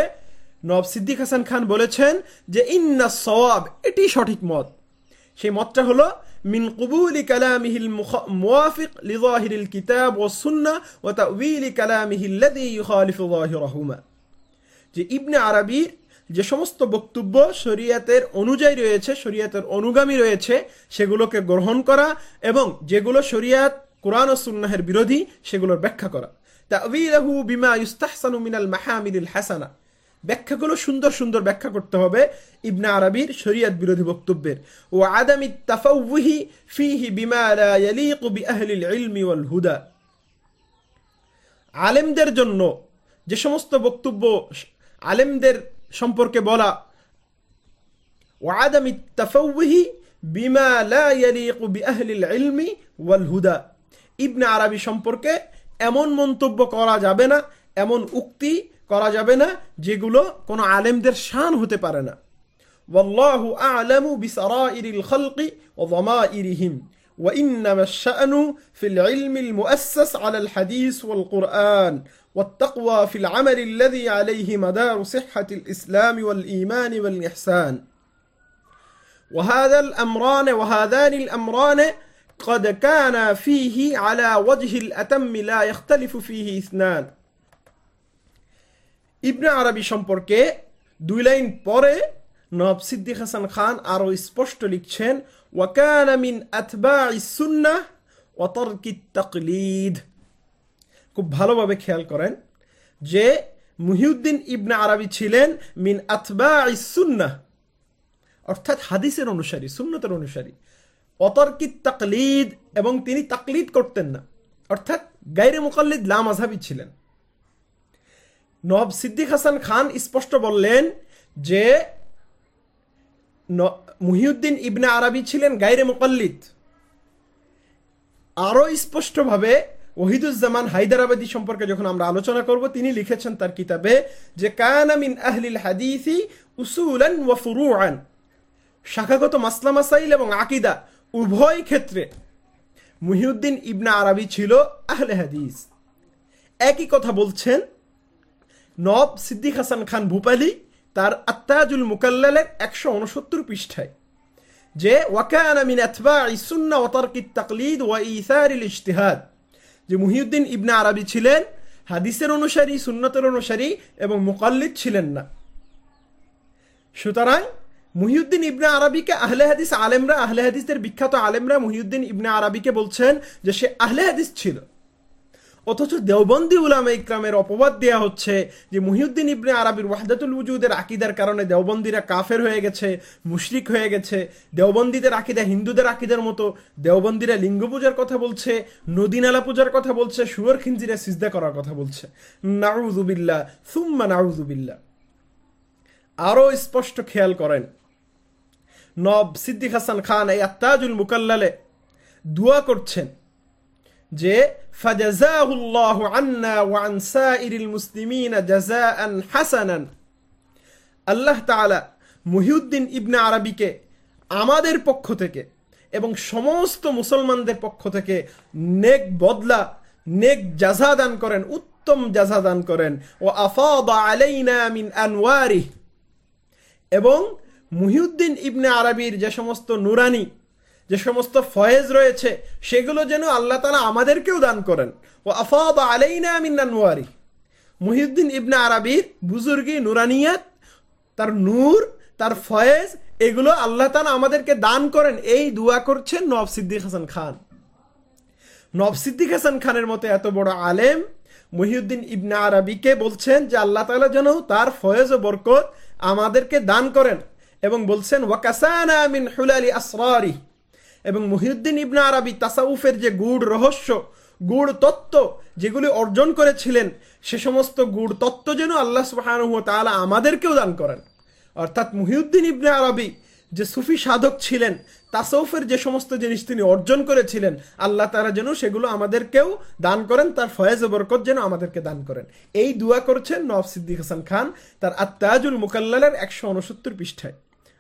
নব সিদ্দিক হাসান খান বলেছেন যে, ইন্না সওয়াব এটি সঠিক মত। সেই মতটা হলো, মিন কুবুলি কালামিহিল মুওয়াফিক লিজাহিরিল কিতাব ওয়া সুন্নাহ ওয়া তাউইলি কালামিহি আল্লাযী ইউখালিফু যাহিরাহুমা যে ইবনে আরবির যে সমস্ত বক্তব্য শরিয়াতের অনুযায়ী রয়েছে, শরিয়াতের অনুগামী রয়েছে, সেগুলোকে গ্রহণ করা এবং যেগুলো শরিয়াত, কোরআন ও সুন্নাহের বিরোধী, সেগুলোর ব্যাখ্যা করা। তাউইলাহু বিমা ইউস্তাহসানু মিনাল মাহামিলিল হাসানা। ব্যাখ্যাগুলো সুন্দর সুন্দর ব্যাখ্যা করতে হবে ইবনে আরবির শরিয়াত বিরোধী বক্তব্যের। ও আদামি তাফাউহি ফিহি বিমা ইয়ালিকু বিআহলিল ইলমি ওয়াল হুদা। আলেমদের জন্য যে সমস্ত বক্তব্য আলেমদের সম্পর্কে বলা ও আদামি তাফাউহি বিমা লা ইয়ালিকু বিআহলিল ইলমি ওয়াল হুদা ইবনে আরবি সম্পর্কে এমন মন্তব্য করা যাবে না এমন উক্তি করা যাবে না যেগুলো কোনো আলেমদের শান হতে পারে না والله أعلم بسرائر الخلق وضمائرهم وإنما الشأن في العلم المؤسس على الحديث والقرآن والتقوى في العمل الذي عليه مدار صحة الإسلام والإيمان والإحسان وهذا الأمران وهذان الأمران قد كان فيه على وجه الأتم لا يختلف فيه اثنان ইবনে আরবি সম্পর্কে দুই লাইন পরে নব সিদ্দিক হাসান খান আরো স্পষ্ট লিখছেন ওয়াকান মিন আতবাই সুন্নাহ ওয়া তারকি তাকলিদ খুব ভালোভাবে খেয়াল করেন যে মুহিউদ্দিন ইবনে আরবি ছিলেন মিন আতবাই সুন্নাহ, অর্থাৎ হাদিসের অনুসারী, সুন্নতের অনুসারী। অতর্কিত তাকলিদ এবং তিনি তাকলিদ করতেন না, অর্থাৎ গাইরে মুকাল্লিদ লাম আজহাবি ছিলেন। নব সিদ্দিক হাসান খান স্পষ্ট বললেন যে মুহিউদ্দিন ইবনে আরবি ছিলেন গাইরে মুকাল্লিদ। আরও স্পষ্টভাবে ওহিদুজ্জামান হায়দারাবাদী সম্পর্কে যখন আমরা আলোচনা করব, তিনি লিখেছেন তার কিতাবে যে কানামিন আহলিল হাদিসি উসুলান ওয়া ফুরুআন। শাখাগত মাসলা মাসাইল এবং আকিদা উভয় ক্ষেত্রে মুহিউদ্দিন ইবনা আরবি ছিল আহলে হাদিস। একই কথা বলছেন নব সিদ্দিক হাসান খান ভূপালি তার আত্তাজুল মুকাল্লালের একশো উনসত্তর পৃষ্ঠায়, যে ওয়াকানা মিন আতবা ইসুন্না ওয়াতারকি তাকলিদ ওয়া ইসারিল ইজতিহাদ, যে মুহিউদ্দিন ইবনা আরবি ছিলেন, হাদিসের অনুসারী, সুন্নতের অনুসারী এবং মুকাল্লিদ ছিলেন না। সুতরাং মুহিউদ্দিন ইবনে আরবিকে আহলে হাদিস আলেমরা, আহলে হাদিসদের বিখ্যাত আলেমরা মুহিউদ্দিন ইবনে আরবিকে বলছেন যে সে আহলে হাদিস ছিল। অথচ দেওবন্দি উলামা ইকরামের অপবাদ দেয়া হচ্ছে যে মুহিউদ্দিন ইবনে আরবির ওয়াহদাতুল উজুদের আকিদার কারণে দেওবন্দিরা কাফের হয়ে গেছে, মুশরিক হয়ে গেছে। দেওবন্দিদের আকিদা হিন্দুদের আকিদার মতো। দেওবন্দিরা লিঙ্গ পূজার কথা বলছে, নদীনালা পূজার কথা বলছে সুয়র খিঞ্জিরা সিজদা করার কথা বলছে। নাউজুবিল্লা সুম্মা নাউজুবিল্লা আরও স্পষ্ট খেয়াল করেন। নব সিদ্দিক হাসান খান এই আত্তাজুল মুকাল্লালে দোয়া করছেন। যে আন্না ওয়া আন সাইরিল মুসলিমিনা জাযাআন হাসানান। আল্লাহ তাআলা মুহিউদ্দিন ইবনে আরবিকে আমাদের পক্ষ থেকে এবং সমস্ত মুসলমানদের পক্ষ থেকে নেক বদলা, নেক জাজা দান করেন, উত্তম জাজা দান করেন। ও আফাদা এবং মুহিউদ্দিন ইবনে আরবির যে সমস্ত নুরানি যে সমস্ত ফয়েজ রয়েছে, সেগুলো যেন আল্লাহ তালা আমাদেরকেও দান করেন। ও আফাদ আলাইনা মিনানুয়ারি মুহিউদ্দিন ইবনে আরবির বুজুর্গি নুরানিয়াত, তার নূর, তার ফয়েজ, এগুলো আল্লাহ তালা আমাদেরকে দান করেন। এই দোয়া করছেন নব সিদ্দিক হাসান খান। নব সিদ্দিক হাসান খানের মতো এত বড় আলেম মহিউদ্দিন ইবনে আরবিকে বলছেন যে আল্লাহ তালা যেন তার ফয়েজ ও বরকত আমাদেরকে দান করেন এবং বলছেন ওয়াকাসানা মিন হুলালি আসরারি। এবং মহিউদ্দিন ইবনে আরবি তাসাউফের যে গুড় রহস্য, গুড় তত্ত্ব যেগুলি অর্জন করেছিলেন, সে সমস্ত গুড় তত্ত্ব যেন আল্লাহ সুবহানাহু ওয়া তাআলা আমাদেরকেও দান করেন। অর্থাৎ মহিউদ্দিন ইবনে আরবি যে সুফি সাধক ছিলেন তাসৌফের যে সমস্ত জিনিস তিনি অর্জন করেছিলেন, আল্লাহ তারা যেন সেগুলো আমাদেরকেও দান করেন, তার ফয়েজ বরকত যেন আমাদেরকে দান করেন। এই দোয়া করছেন নব সিদ্দিক হাসান খান, তার আত্তাজুল মুকাল্লালের একশো উনসত্তর পৃষ্ঠায়।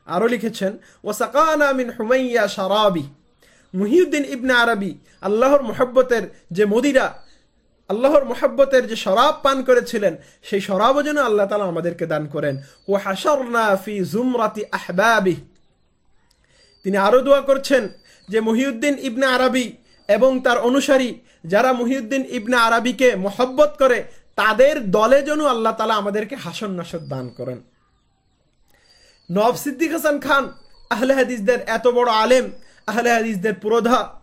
আরও লিখেছেন ও সাকানা মিন হুমাইয়া সারাবি মুহিউদ্দিন ইবনে আরবি, আল্লাহর মোহাব্বতের যে মদিরা, আল্লাহর মোহাব্বতের যে শরাব পান করেছিলেন, সেই শরাবও যেন আল্লাহ তালা আমাদেরকে দান করেন। ও হাসরনা ফি জুমরাতি আহবাবি। তিনি আরও দোয়া করছেন যে মহিউদ্দিন ইবনে আরবি এবং তার অনুসারী, যারা মহিউদ্দিন ইবনে আরবিকে মোহব্বত করে, তাদের দলে যেন আল্লাহ তালা আমাদেরকে হাসন নাসর দান করেন। নব সিদ্দিক হাসান খান, আহলে হাদিসদের এত বড় আলেম, আহলে হাদিসদের পুরোধা।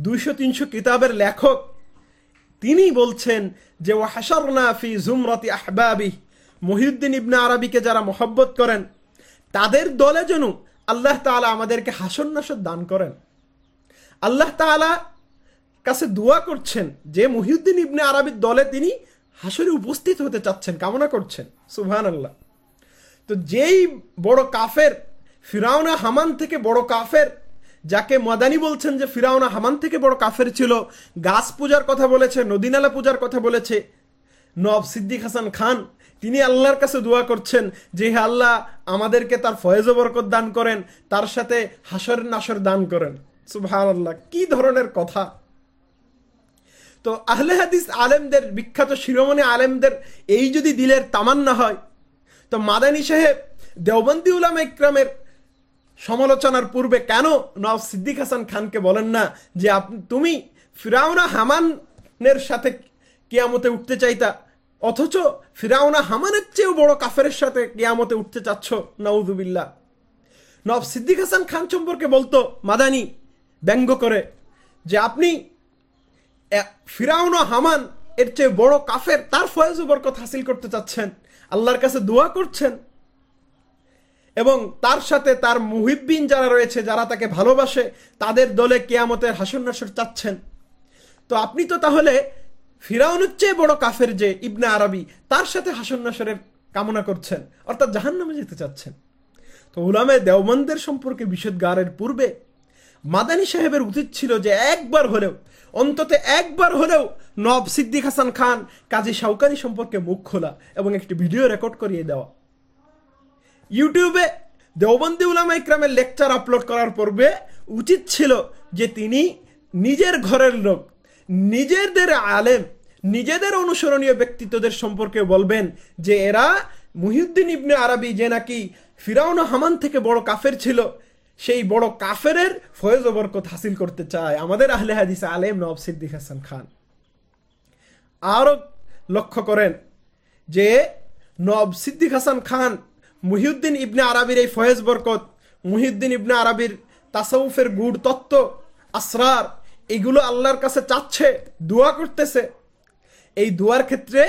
দুইশো, তিনশো কিতাবের লেখক। তিনি বলছেন যে ও হাসরনা ফি জুমরতি আহবাবি। মহিউদ্দিন ইবনে আরবিকে যারা মোহব্বত করেন, তাদের দলে যেন আল্লাহ তাআলা আমাদেরকে হাসন নাসর দান করেন। আল্লাহ তাআলা কাছে দোয়া করছেন যে, মহিউদ্দিন ইবনে আরবির দলে তিনি হাসরে উপস্থিত হতে চাচ্ছেন, কামনা করছেন। সুবহান আল্লাহ তো যেই বড় কাফের, ফিরাউনা হামান থেকে বড় কাফের, যাকে মাদানি বলছেন যে ফিরাউনা হামান থেকে বড় কাফের ছিল, গাছ পূজার কথা বলেছে, নদীনালা পূজার কথা বলেছে নব সিদ্দিক হাসান খান, তিনি আল্লাহর কাছে দোয়া করছেন যে, হে আল্লাহ, আমাদেরকে তার ফয়েজ বরকত দান করেন, তার সাথে হাসর নাসর দান করেন। সুবহান আল্লাহ কি ধরনের কথা। তো আহলে হাদিস আলেমদের, বিখ্যাত শিরোমণি আলেমদের, এই যদি দিলের তামান্না হয় তো মাদানী সাহেব, দেওবন্দি উলাম ইকরামের সমালোচনার পূর্বে কেন নওয়াব সিদ্দিক হাসান খানকে বলেন না যে তুমি ফিরাউনা হামানের সাথে কিয়ামতে উঠতে চাইতা, অথচ ফিরাউনা হামানের চেয়েও বড় কাফের সাথে কিয়ামতে উঠতে চাচ্ছ নাউদুবিল্লা নব সিদ্দিক হাসান খান সম্পর্কে বলতো মাদানি ব্যঙ্গ করে যে আপনি ফিরাউনা হামান এর চেয়ে বড় কাফের, তার ফয়েজ বরকত হাসিল করতে চাচ্ছেন। আল্লাহর কাছে দোয়া করছেন। এবং তার সাথে তার মুহিব্বিন যারা রয়েছে, যারা তাকে ভালোবাসে, তাদের দলে কেয়ামতের হাসন নাসর চাচ্ছেন। তো আপনি তো তাহলে ফিরাউনের চেয়ে বড় কাফের যে ইবনে আরবি, তার সাথে হাসন নাসরের কামনা করছেন, অর্থাৎ জাহান নামে যেতে চাচ্ছেন। তো উলামে দেওবন্দের সম্পর্কে বিশদ গারের পূর্বে মাদানী সাহেবের উচিত ছিল যে একবার হলেও, অন্তত একবার হলেও নব সিদ্দিক হাসান খান কাজী শাউকানি সম্পর্কে মুখ খোলা এবং একটি ভিডিও রেকর্ড করিয়ে দেওয়া। ইউটিউবে দেওবন্দি উলামা ইকরামের লেকচার আপলোড করার পূর্বে উচিত ছিল যে তিনি নিজের ঘরের লোক, নিজেদের আলেম, নিজেদের অনুসরণীয় ব্যক্তিত্বদের সম্পর্কে বলবেন যে এরা মুহিউদ্দিন ইবনে আরবি যে নাকি ফিরাউন হামান থেকে বড় কাফের ছিল, সেই বড় কাফের ফয়েজ বরকত হাসিল করতে চায়। আমাদের আহলে হাদিস আলেম নব সিদ্দিক হাসান খান। আরও লক্ষ্য করেন যে নব সিদ্দিক হাসান খান, মুহিউদ্দিন ইবনে আরবির এই ফয়েজ বরকত, মুহিউদ্দিন ইবনে আরবির তাসাউফের গুড় তত্ত্ব, আসরার, এগুলো আল্লাহর কাছে চাচ্ছে, দোয়া করতেছে। এই দোয়ার ক্ষেত্রে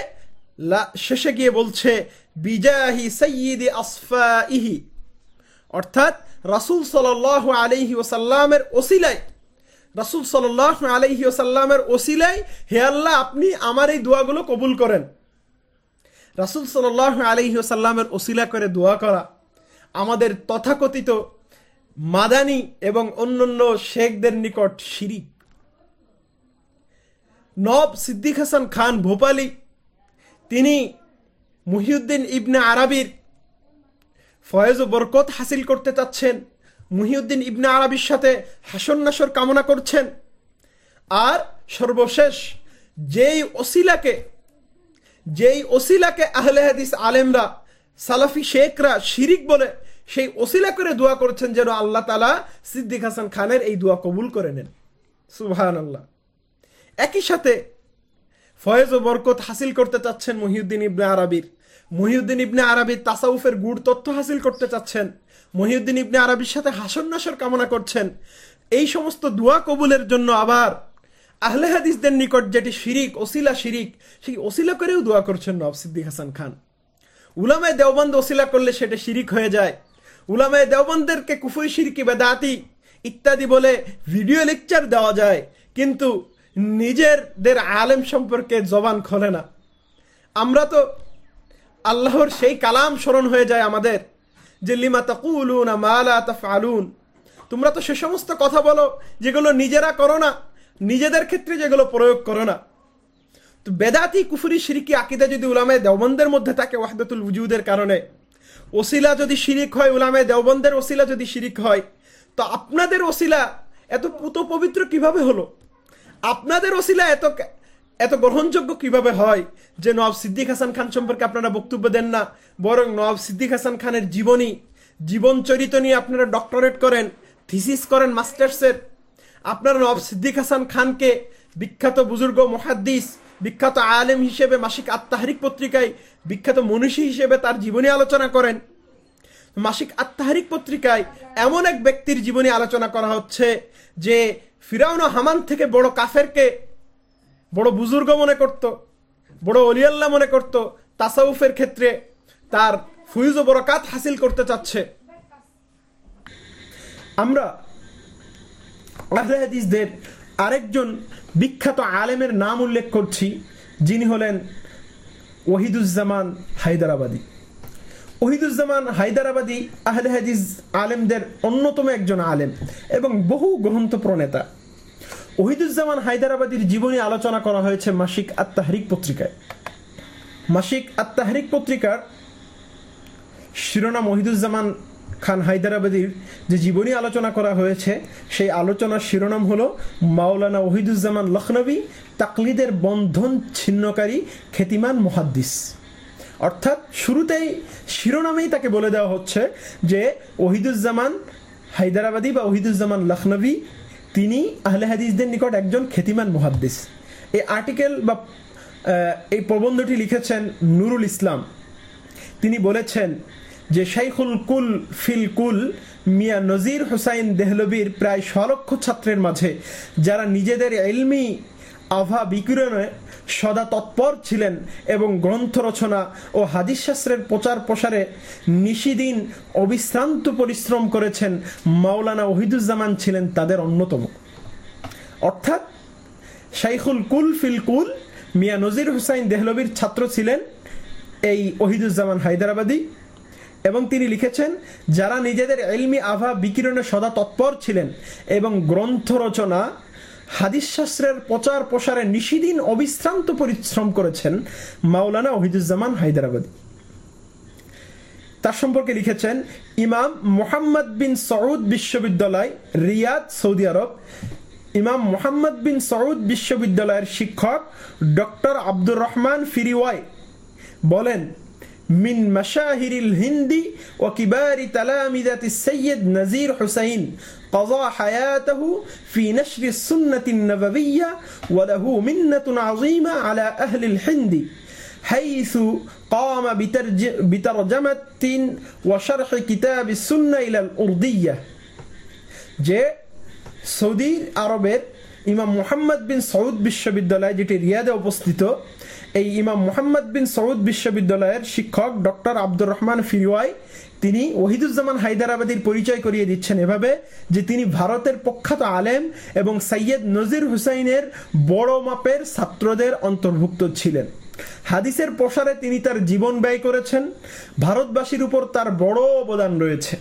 শেষে গিয়ে বলছে, বিজাহি সৈয়দি আসফা ইহি অর্থাৎ রাসুল সাল আলহি ওসাল্লামের ওসিলাই রাসুল সাল আলহি ওসাল্লামের ওসিলাই হে আল্লাহ, আপনি আমার এই দোয়াগুলো কবুল করেন। রাসুল সাল্লাহ আলহি ওসাল্লামের ওসিলা করে দোয়া করা, আমাদের তথাকথিত মাদানি এবং অন্যান্য শেখদের নিকট শিরিক। নব সিদ্দিক হাসান খান ভোপালি, তিনি মুহিউদ্দিন ইবনে আরাবির ফয়েজ ও বরকত হাসিল করতে চাচ্ছেন। মুহিউদ্দিন ইবনে আরবির সাথে হাসন নাসর কামনা করছেন। আর সর্বশেষ, যেই ওসিলাকে যেই ওসিলাকে আহলে হাদিস আলেমরা, সালাফি শেখরা শিরিক বলে, সেই ওসিলা করে দোয়া করছেন যেন আল্লাহ তালা সিদ্দিক হাসান খানের এই দোয়া কবুল করে নেন। সুবহান আল্লাহ একই সাথে ফয়েজ ও বরকত হাসিল করতে চাচ্ছেন মহিউদ্দিন ইবনে আরবির। মহিউদ্দিন ইবনে আরবির তাসাউফের গুড় তথ্য হাসিল করতে চাচ্ছেন মহিউদ্দিন ইবনে আরবির সাথে হাসন নাসর কামনা করছেন। এই সমস্ত দোয়া কবুলের জন্য আবার আহলে হাদিসদের নিকট যেটি শিরিক, ওসিলা শিরিক, সেই ওসিলা করেও দোয়া করছেন নব সিদ্দিক হাসান খান। উলামায় দেওবন্দ ওসিলা করলে সেটা শিরিক হয়ে যায়। উলামায় দেওবন্দেরকে কুফুরি শিরকি, বেদাতি ইত্যাদি বলে ভিডিও লেকচার দেওয়া যায়, কিন্তু নিজেরদের আলেম সম্পর্কে জবান খোলে না। আমরা তো আল্লাহর সেই কালাম স্মরণ হয়ে যায় আমাদের। যে লিমা তাকুলুন মালা তাফআলুন। তোমরা তো সে সমস্ত কথা বলো, যেগুলো নিজেরা করো না, নিজেদের ক্ষেত্রে যেগুলো প্রয়োগ করো না। তো বেদাতি, কুফুরি, শিরিকি আকিদা যদি উলামায় দেওবন্দের মধ্যে থাকে ওয়াহদাতুল উজুদের কারণে, ওসিলা যদি শিরিক হয়, উলামায় দেওবন্দের ওসিলা যদি শিরিক হয়, তো আপনাদের ওসিলা এত পুত পবিত্র কীভাবে হলো? আপনাদের ওসিলা এত এত গ্রহণযোগ্য কীভাবে হয় যে নওয়াব সিদ্দিক হাসান খান সম্পর্কে আপনারা বক্তব্য দেন না, বরং নওয়াব সিদ্দিক হাসান খানের জীবনী, জীবন চরিত নিয়ে আপনারা ডক্টরেট করেন, থিসিস করেন মাস্টার্সের। আপনারা নওয়াব সিদ্দিক হাসান খানকে বিখ্যাত বুজুর্গ মহাদ্দিস, বিখ্যাত আলেম হিসেবে মাসিক আত্মাহারিক পত্রিকায়, বিখ্যাত মনীষী হিসেবে তার জীবনী আলোচনা করেন। মাসিক আত্মাহারিক পত্রিকায় এমন এক ব্যক্তির জীবনী আলোচনা করা হচ্ছে যে ফিরাউন হামান থেকে বড় কাফেরকে বড় বুজুর্গ মনে করত, বড় অলিয়াল্লাহ মনে করত, তাসাউফের ক্ষেত্রে তার ফুইজ ও বরকাত হাসিল করতে চাচ্ছে। আমরা আহলে হাদিসদের আরেকজন বিখ্যাত আলেমের নাম উল্লেখ করছি, যিনি হলেন ওহিদুজ্জামান হায়দারাবাদী। ওহিদুজ্জামান হায়দারাবাদী আহলে হাদিস আলেমদের অন্যতম একজন আলেম এবং বহু গ্রন্থ প্রণেতা ওহিদুজ্জামান হায়দারাবাদীর জীবনী আলোচনা করা হয়েছে মাসিক আত্মাহারিক পত্রিকায়। মাসিক আত্মাহারিক পত্রিকার শিরোনাম ওহিদুজ্জামান খান হায়দারাবাদীর যে জীবনী আলোচনা করা হয়েছে, সেই আলোচনার শিরোনাম হলো মাওলানা ওহিদুজ্জামান লখনবী তাকলিদের বন্ধন ছিন্নকারী খ্যাতিমান মহাদ্দিস। অর্থাৎ শুরুতেই শিরোনামেই তাকে বলে দেওয়া হচ্ছে যে ওহিদুজ্জামান হায়দারাবাদী বা ওহিদুজ্জামান লখনবী তিনি আহলে হাদিসদের নিকট একজন খ্যাতিমান মহাদ্দিস। এই আর্টিকেল বা এই প্রবন্ধটি লিখেছেন নুরুল ইসলাম। তিনি বলেছেন যে, শাইখুল কুল ফিল কুল মিয়া নজির হুসাইন দেহলবির প্রায় সলক্ষ ছাত্রের মাঝে যারা নিজেদের এলমি আভা বিকিরণে সদা তৎপর ছিলেন এবং গ্রন্থ রচনা ও হাদিস শাস্ত্রের প্রচার প্রসারে নিশিদিন অবিশ্রান্ত পরিশ্রম করেছেন মাওলানা ওহিদুজ্জামান ছিলেন তাদের অন্যতম। অর্থাৎ শাইখুল কুল ফিল কুল, মিয়া নজির হুসাইন দেহলবির ছাত্র ছিলেন এই ওহিদুজ্জামান হায়দ্রাবাদী এবং তিনি লিখেছেন, যারা নিজেদের এলমি আভা বিকিরণে সদা তৎপর ছিলেন এবং গ্রন্থ রচনা হাদিস শাস্ত্রের প্রচার প্রসারে নিশিদিন অবিশ্রান্ত পরিশ্রম করেছেন মাওলানা ওহিদুজ্জামান হায়দ্রাবাদী। তার সম্পর্কে লিখেছেন, ইমাম মোহাম্মদ বিন সৌদ বিশ্ববিদ্যালয়, রিয়াদ, সৌদি আরব। ইমাম মোহাম্মদ বিন সৌদ বিশ্ববিদ্যালয়ের শিক্ষক ডক্টর আব্দুর রহমান ফিরিওয়াই বলেন, মিন মাশাহিরিল হিন্দি ও কিবারি তালামিদাতি সৈয়দ নজির হুসাইন قضى حياته في نشر السنة النبوية وله منة عظيمة على أهل الهند حيث قام بترج... بترجمة وشرح كتاب السنة إلى الأردية যে সৌদি আরবের ইমাম মোহাম্মদ বিন সৌদ বিশ্ববিদ্যালয় যেটি রিয়াদে অবস্থিত এই ইমাম মোহাম্মদ বিন সৌদ বিশ্ববিদ্যালয়ের শিক্ষক ডক্টর আব্দুর রহমান ফিরওয়াই তিনি ওহিদুজ্জামান হায়দারাবাদীর পরিচয় করিয়ে দিচ্ছেন এভাবে যে তিনি ভারতের প্রখ্যাত আলেম এবং সৈয়দ নজির হুসাইনের বড় মাপের ছাত্রদের অন্তর্ভুক্ত ছিলেন। হাদিসের প্রসারে তিনি তার জীবন ব্যয় করেছেন, ভারতবাসীর উপর তার বড় অবদান রয়েছে।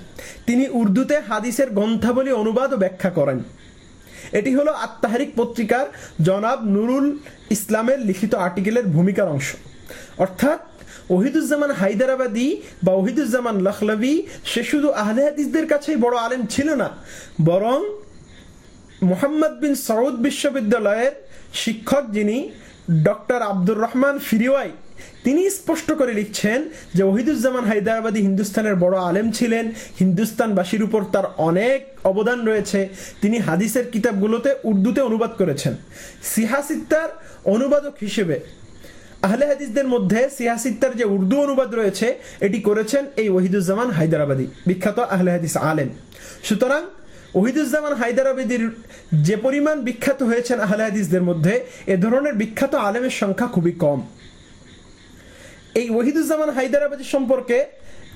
তিনি উর্দুতে হাদিসের গ্রন্থাবলী অনুবাদ ব্যাখ্যা করেন। এটি হলো আত্মাহারিক পত্রিকার জনাব নুরুল ইসলামের লিখিত আর্টিকেলের ভূমিকার অংশ। অর্থাৎ ওহিদুজ্জামান হায়দারাবাদী বা ওহিদুজ্জামান লখলবি, সে শুধু আহলে হাদিসদের কাছেই বড় আলেম ছিল না, বরং মোহাম্মদ বিন সৌদ বিশ্ববিদ্যালয়ের শিক্ষক যিনি ডক্টর আব্দুর রহমান ফিরিওয়াই, তিনি স্পষ্ট করে লিখছেন যে ওহিদুজ্জামান হায়দারাবাদী হিন্দুস্তানের বড় আলেম ছিলেন। হিন্দুস্তানবাসীর উপর তার অনেক অবদান রয়েছে। তিনি হাদিসের কিতাবগুলোতে উর্দুতে অনুবাদ করেছেন। সিহাসিত্তার অনুবাদক হিসেবে আহলে হাদিসদের মধ্যে সিয়াসিত্তার যে উর্দু অনুবাদ রয়েছে, এটি করেছেন এই ওহিদুজ্জামান হায়দারাবাদী। বিখ্যাত আহলে হাদিস আলেম। সুতরাং ওহিদুজ্জামান হায়দারাবাদীর যে পরিমাণ বিখ্যাত হয়েছেন আহলে হাদিসদের মধ্যে, এ ধরনের বিখ্যাত আলেমের সংখ্যা খুবই কম। এই ওহিদুজ্জামান হায়দারাবাদী সম্পর্কে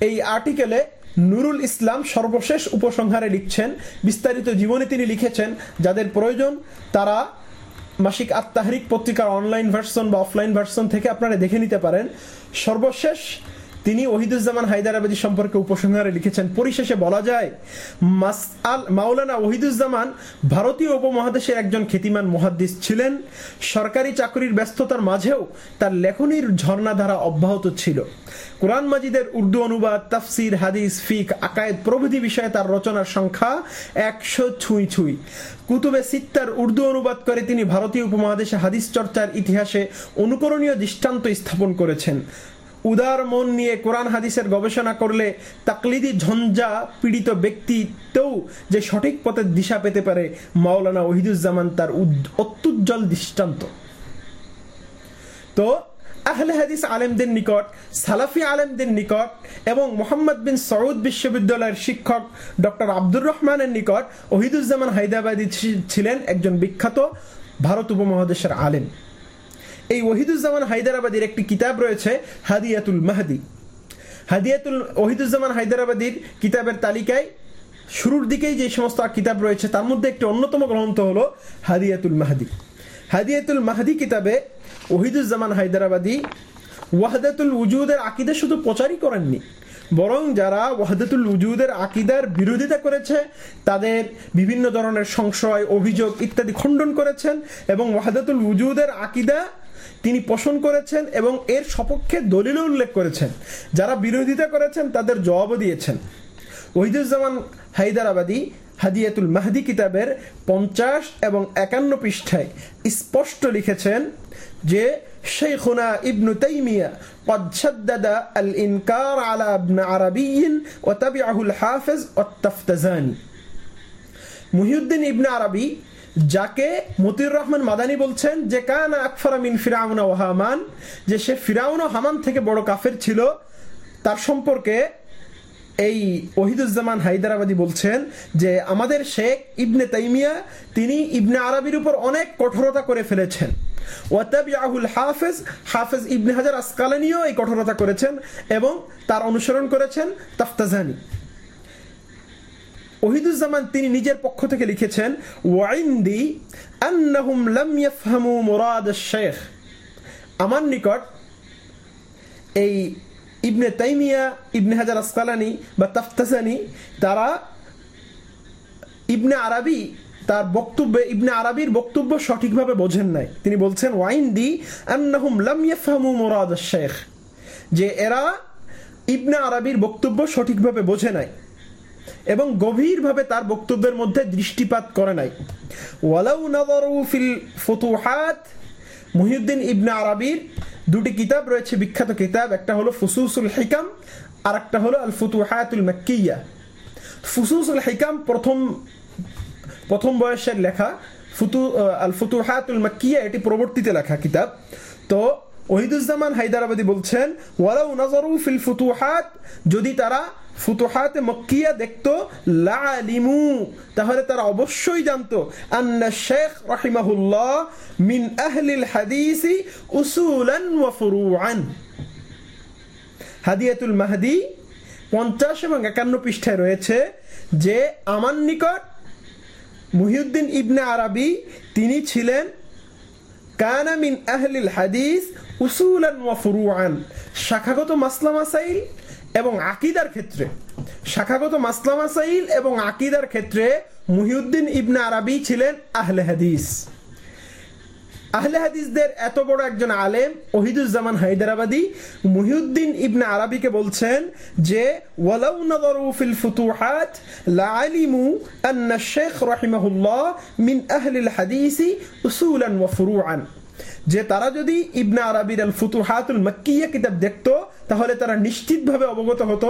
এই আর্টিকেলে নুরুল ইসলাম সর্বশেষ উপসংহারে লিখছেন, বিস্তারিত জীবনে তিনি লিখেছেন, যাদের প্রয়োজন তারা মাসিক আত্মাহারিক পত্রিকার অনলাইন ভার্সন বা অফলাইন ভার্সন থেকে আপনারা দেখে নিতে পারেন। সর্বশেষ তিনি ওহিদুজ্জামান হায়দারাবাদী সম্পর্কে উপসংহারে লিখেছেন, পরিশেষে বলা যায়, মাস আল, মাওলানা ওহিদুজ্জামান ভারতীয় উপমহাদেশের একজন খ্যাতিমান মহাদ্দিস ছিলেন। সরকারি চাকরির ব্যস্ততার মাঝেও তার লেখনীর ঝর্ণাধারা অব্যাহত ছিল। কোরআন মাজিদের উর্দু অনুবাদ, তাফসির, হাদিস, ফিক, আকায়েদ প্রভৃতি বিষয়ে তার রচনার সংখ্যা একশো ছুঁই ছুঁই। কুতুবে সিত্তার উর্দু অনুবাদ করে তিনি ভারতীয় উপমহাদেশে হাদিস চর্চার ইতিহাসে অনুকরণীয় দৃষ্টান্ত স্থাপন করেছেন। উদার মন নিয়ে কোরআন হাদিসের গবেষণা করলে তাকলিদি ঝঞ্ঝা পীড়িত ব্যক্তিতেও যে সঠিক পথের দিশা পেতে পারে, মাওলানা ওহিদুজ্জামান তার অত্যুজ্জ্বল দৃষ্টান্ত। তো আহলে হাদিস আলেমদের নিকট, সালাফি আলেমদের নিকট এবং মোহাম্মদ বিন সৌদ বিশ্ববিদ্যালয়ের শিক্ষক ডক্টর আব্দুর রহমানের নিকট ওহিদুজ্জামান হায়দ্রাবাদী ছিলেন একজন বিখ্যাত ভারত উপমহাদেশের আলেম। এই ওহিদুজ্জামান হায়দ্রাবাদীর একটি কিতাব রয়েছে, হাদিয়াতুল মাহাদি। হাদিয়াতুল, ওহিদুজ্জামান হায়দ্রাবাদীর কিতাবের তালিকায় শুরুর দিকেই যে সমস্ত কিতাব রয়েছে, তার মধ্যে একটি অন্যতম গ্রন্থ হলো হাদিয়াতুল মাহাদি। হাদিয়াতুল মাহাদি কিতাবে ওহিদুজ্জামান হায়দ্রাবাদী ওয়াহদাতুল উজুদের আকিদা শুধু প্রচারই করেননি, বরং যারা ওয়াহদাতুল উজুদের আকিদার বিরোধিতা করেছে, তাদের বিভিন্ন ধরনের সংশয়, অভিযোগ ইত্যাদি খণ্ডন করেছেন এবং ওয়াহদাতুল উজুদের আকিদা তিনি পোষণ করেছেন এবং এর সপক্ষে দলিল উল্লেখ করেছেন যারা বিরোধিতা করেছেন তাদের জবাবও দিয়েছেন ওহিদুজ্জামান হায়দারাবাদী হাদিয়াতুল মাহদি কিতাবের পঞ্চাশ এবং একান্ন পৃষ্ঠায় স্পষ্ট লিখেছেন যে শেখুনা ইবনু তাইমিয়া قد شدد الإنكار على ابن عربي وتبعه الحافظ والتفتزاني মুহিউদ্দিন ইবনে আরবি যাকে মতিউর রহমান মাদানি বলছেন যে, কানা আকফরা মিন ফিরাউনা ও হামান যে সে ফিরাউন ও হামান থেকে বড় কাফের ছিল। তার সম্পর্কে এই ওহিদুজ্জামান হায়দারাবাদী বলছেন যে, আমাদের শেখ ইবনে তাইমিয়া, তিনি ইবনে আরবির উপর অনেক কঠোরতা করে ফেলেছেন। ওয়াতাবিআহুল হাফেজ হাফেজ ইবনে হাজার আসকালানিও এই কঠোরতা করেছেন এবং তার অনুসরণ করেছেন তাফতাজানি। ওহিদুজ্জামান তিনি নিজের পক্ষ থেকে লিখেছেন, ওয়াইন্দি আন্নাহুম লাম ইয়াফহামু মুরাদ শেখ আমার নিকট এই ইবনে তাইমিয়া, ইবনে হাজার আসকালানি বা তাফতাসানি, তারা ইবনে আরবি, তার বক্তব্যে, ইবনে আরবির বক্তব্য সঠিকভাবে বোঝেন নাই। তিনি বলছেন ওয়াইন দি আন্নাহুম লাম ইয়াফহামু মুরাদ শেখ যে এরা ইবনে আরবির বক্তব্য সঠিকভাবে বোঝে নাই। এবং গভীরভাবে তার বক্তব্যের মধ্যে দৃষ্টিপাত করে নাই। ওয়ালাউ ফিল ফুতুহাত, মুহিউদ্দিন ইবনে আরবির দুটি কিতাব রয়েছে, বিখ্যাত কিতাব। একটা হলো ফুসুসুল হিকাম আর একটা হলো আল ফুতুহাতুল মাক্কিয়া। ফুসুসুল হিকাম প্রথম প্রথম বয়সের লেখা। ফুতু আল ফুতুহাতুল মাক্কিয়া, এটি পরবর্তীতে লেখা কিতাব। তো ওহিদুজ্জামান হায়দারাবাদী বলছেন, ওয়ালাউ নাজারু ফিল ফুতুহাত, যদি তারা ফুতুহাতে মক্কিয়া দেখতো লালিমু তাহলে তারা অবশ্যই জানতো, আন্না শেখ রাহিমাহুল্লাহ মিন আহলিল হাদিসি উসুলান ওয়া ফুরুআন। হাদিয়াতুল মাহদি পঞ্চাশ এবং একান্ন পৃষ্ঠায় রয়েছে যে আমার নিকট মুহিউদ্দিন ইবনে আরবি তিনি ছিলেন, কানা মিন আহলিল হাদিস উসুলান ওয়া ফুরুআন। শাখাগত মাসলা মাসাইল এবং আকিদার ক্ষেত্রে, শাখাগত মাসলা মাসাইল এবং আকিদার ক্ষেত্রে মুহিউদ্দিন ইবনে আরবি ছিলেন আহলে হাদিস। আহলে হাদিসদের এত বড় একজন আলেম ওহিদুজ্জামান হায়দারাবাদী মুহিউদ্দিন ইবনে আরবিকে বলছেন যে, ওয়ালাউ নাযারু ফিল ফুতুহাত লাআলিমু আন্না শেখ রাহিমাহুল্লাহ মিন আহলিল হাদিসি উসুলান ওয়া ফুরুআন। যে তারা যদি ইবনে আরবির আল ফুতুহাতুল মাক্কিয়া কিতাব দেখতো, তাহলে তারা নিশ্চিতভাবে অবগত হতো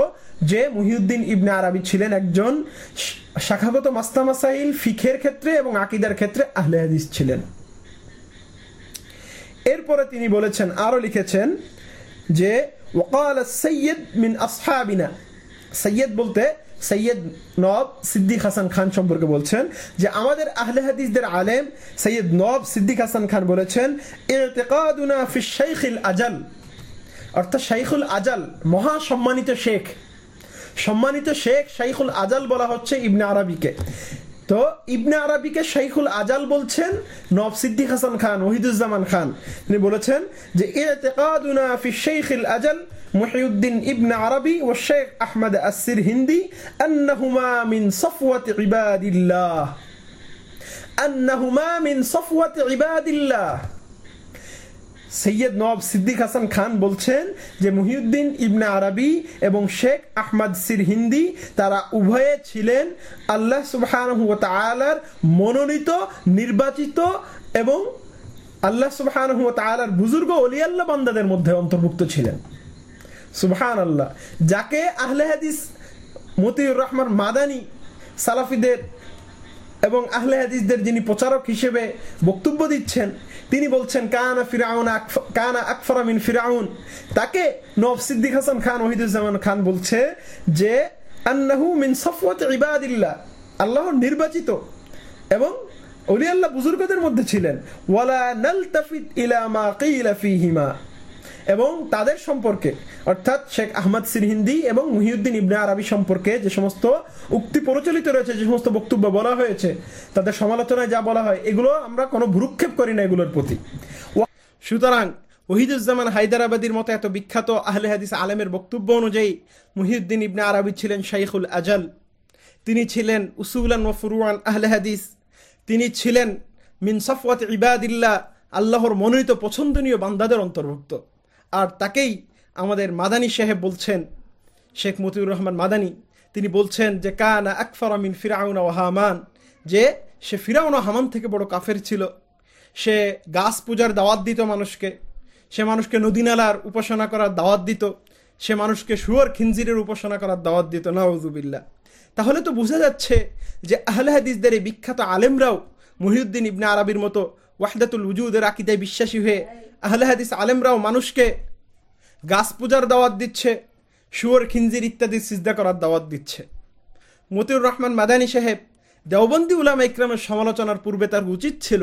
যে মুহিউদ্দিন ইবনে আরবি ছিলেন একজন শাখাগত মাস্তা মাসাইল ফিখের ক্ষেত্রে এবং আকিদার ক্ষেত্রে আহলে হাদিস ছিলেন। এরপরে তিনি বলেছেন, আরও লিখেছেন যে ওকাল সৈয়দ মিন আসহাবিনা। সৈয়দ বলতে সৈয়দ নব সিদ্দিক হাসান খান সম্পর্কে বলছেন যে আমাদের আহলে হাদিসদের আলেম সৈয়দ নব সিদ্দিক হাসান খান বলেছেন, ইরতিকাদুনা ফি শাইখুল আজাল। অর্থাৎ শাইখুল আজাল মহা সম্মানিত শেখ। সম্মানিত শেখ শাইখুল আজাল বলা হচ্ছে ইবনে আরবিকে। তো ইবনে আরবিকে শাইখুল আজাল বলছেন নব সিদ্দিক হাসান খান, ওহিদুজ্জামান খান। তিনি বলেছেন যে ইতিকাদুনা ফি শাইখুল আজাল মুহিউদ্দিন ইবনে আরবি ও শেখ আহমদ আসির হিন্দি, আন্নাহুমা মিন সফওয়াত ইবাদিল্লাহ। আন্নাহুমা মিন সফওয়াত ইবাদিল্লাহ। সৈয়দ নব সিদ্দিক হাসান খান বলছেন যে মুহিউদ্দিন ইবনে আরবি এবং শেখ আহমদ সির হিন্দি, তারা উভয়ে ছিলেন আল্লাহ সুবহানাহু ওয়া মনোনীত, নির্বাচিত এবং আল্লাহ সুবহানাহু ওয়া বুজুর্গ অলিয়াল্লা বান্দাদের মধ্যে অন্তর্ভুক্ত ছিলেন। সুবহান আল্লাহ যাকে আহলে হাদিস মতিউর রহমান মাদানী সালাফিদের এবং আহলে হাদিসদের যিনি প্রচারক হিসেবে বক্তব্য দিচ্ছেন, তিনি বলছেন, কানা ফিরাউন কানা আকফর মিন ফিরাউন। তাকে নব সিদ্দিক হাসান খান, ওহিদুজ্জামান খান বলছে যে, আন্নাহু মিন সফওয়াত ইবাদিল্লাহ। আল্লাহ নির্বাচিত এবং অলি আল্লাহ বুজুর্গদের মধ্যে ছিলেন। ওয়ালা নালতাফিত ইলা মা কিলা ফিহিমা। এবং তাদের সম্পর্কে, অর্থাৎ শেখ আহমদ সিরহিন্দি এবং মুহিউদ্দিন ইবনে আরবি সম্পর্কে যে সমস্ত উক্তি প্রচলিত রয়েছে, যে সমস্ত বক্তব্য বলা হয়েছে, তাদের সমালোচনায় যা বলা হয়, এগুলো আমরা কোনো ভ্রুক্ষেপ করি না এগুলোর প্রতি। সুতরাং ওহিদুজ্জামান হায়দারাবাদির মতো এত বিখ্যাত আহলে হাদিস আলেমের বক্তব্য অনুযায়ী মুহিউদ্দিন ইবনে আরবি ছিলেন শাইখুল আজাল, তিনি ছিলেন উসুলান ও ফুরুয়ান আহলে হাদিস, তিনি ছিলেন মিন সফওয়াত ইবাদিল্লাহ, আল্লাহর মনোনীত পছন্দনীয় বান্দাদের অন্তর্ভুক্ত। আর তাকেই আমাদের মাদানী সাহেব বলছেন, শেখ মতিউর রহমান মাদানী, তিনি বলছেন যে, কানা আকফর মিন ফিরাউন ও হামান যে, সে ফিরাউন ও হামান থেকে বড় কাফের ছিল। সে গাছ পূজার দাওয়াত দিত মানুষকে। সে মানুষকে নদীনালার উপাসনা করার দাওয়াত দিত। সে মানুষকে সুয়ার খিঞ্জিরের উপাসনা করার দাওয়াত দিত। নওয়াজুবিল্লা তাহলে তো বোঝা যাচ্ছে যে, আহলে হাদিসদের এই বিখ্যাত আলেমরাও মহিউদ্দিন ইবনে আরবির মতো ওয়াহদাতুল উজুদের আকিদায় বিশ্বাসী হয়ে আহলে হাদিস আলেমরাও মানুষকে গাছ পূজার দাওয়াত দিচ্ছে, শুয়োর, খিঞ্জির ইত্যাদি সিজদা করার দাওয়াত দিচ্ছে। মতিউর রহমান মাদানী সাহেব দেওবন্দি উলামা ইকরামের সমালোচনার পূর্বে তার উচিত ছিল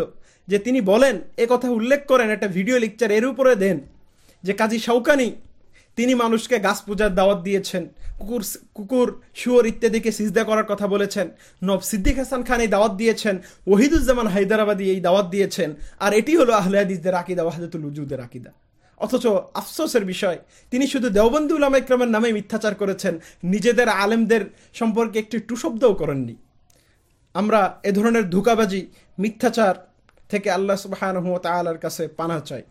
যে তিনি বলেন, এ কথা উল্লেখ করেন, একটা ভিডিও লেকচার এর উপরে দেন, যে কাজী শৌকানি তিনি মানুষকে গাছ পূজার দাওয়াত দিয়েছেন, কুকুর কুকুর, শুয়োর ইত্যাদিকে সিজদা করার কথা বলেছেন, নব সিদ্দিক হাসান খান এই দাওয়াত দিয়েছেন, ওহিদুজ্জামান হায়দারাবাদী এই দাওয়াত দিয়েছেন, আর এটি হলো আহলে আকিদা, ওয়াহাদাতুল উজুদের আকিদা। অথচ আফসোসের বিষয়, তিনি শুধু দেওবন্দি উলামা ইকরামের নামে মিথ্যাচার করেছেন, নিজেদের আলেমদের সম্পর্কে একটি টু শব্দও করেননি। আমরা এ ধরনের ধোকাবাজি, মিথ্যাচার থেকে আল্লাহ সুবাহ তালার কাছে পানা চাই।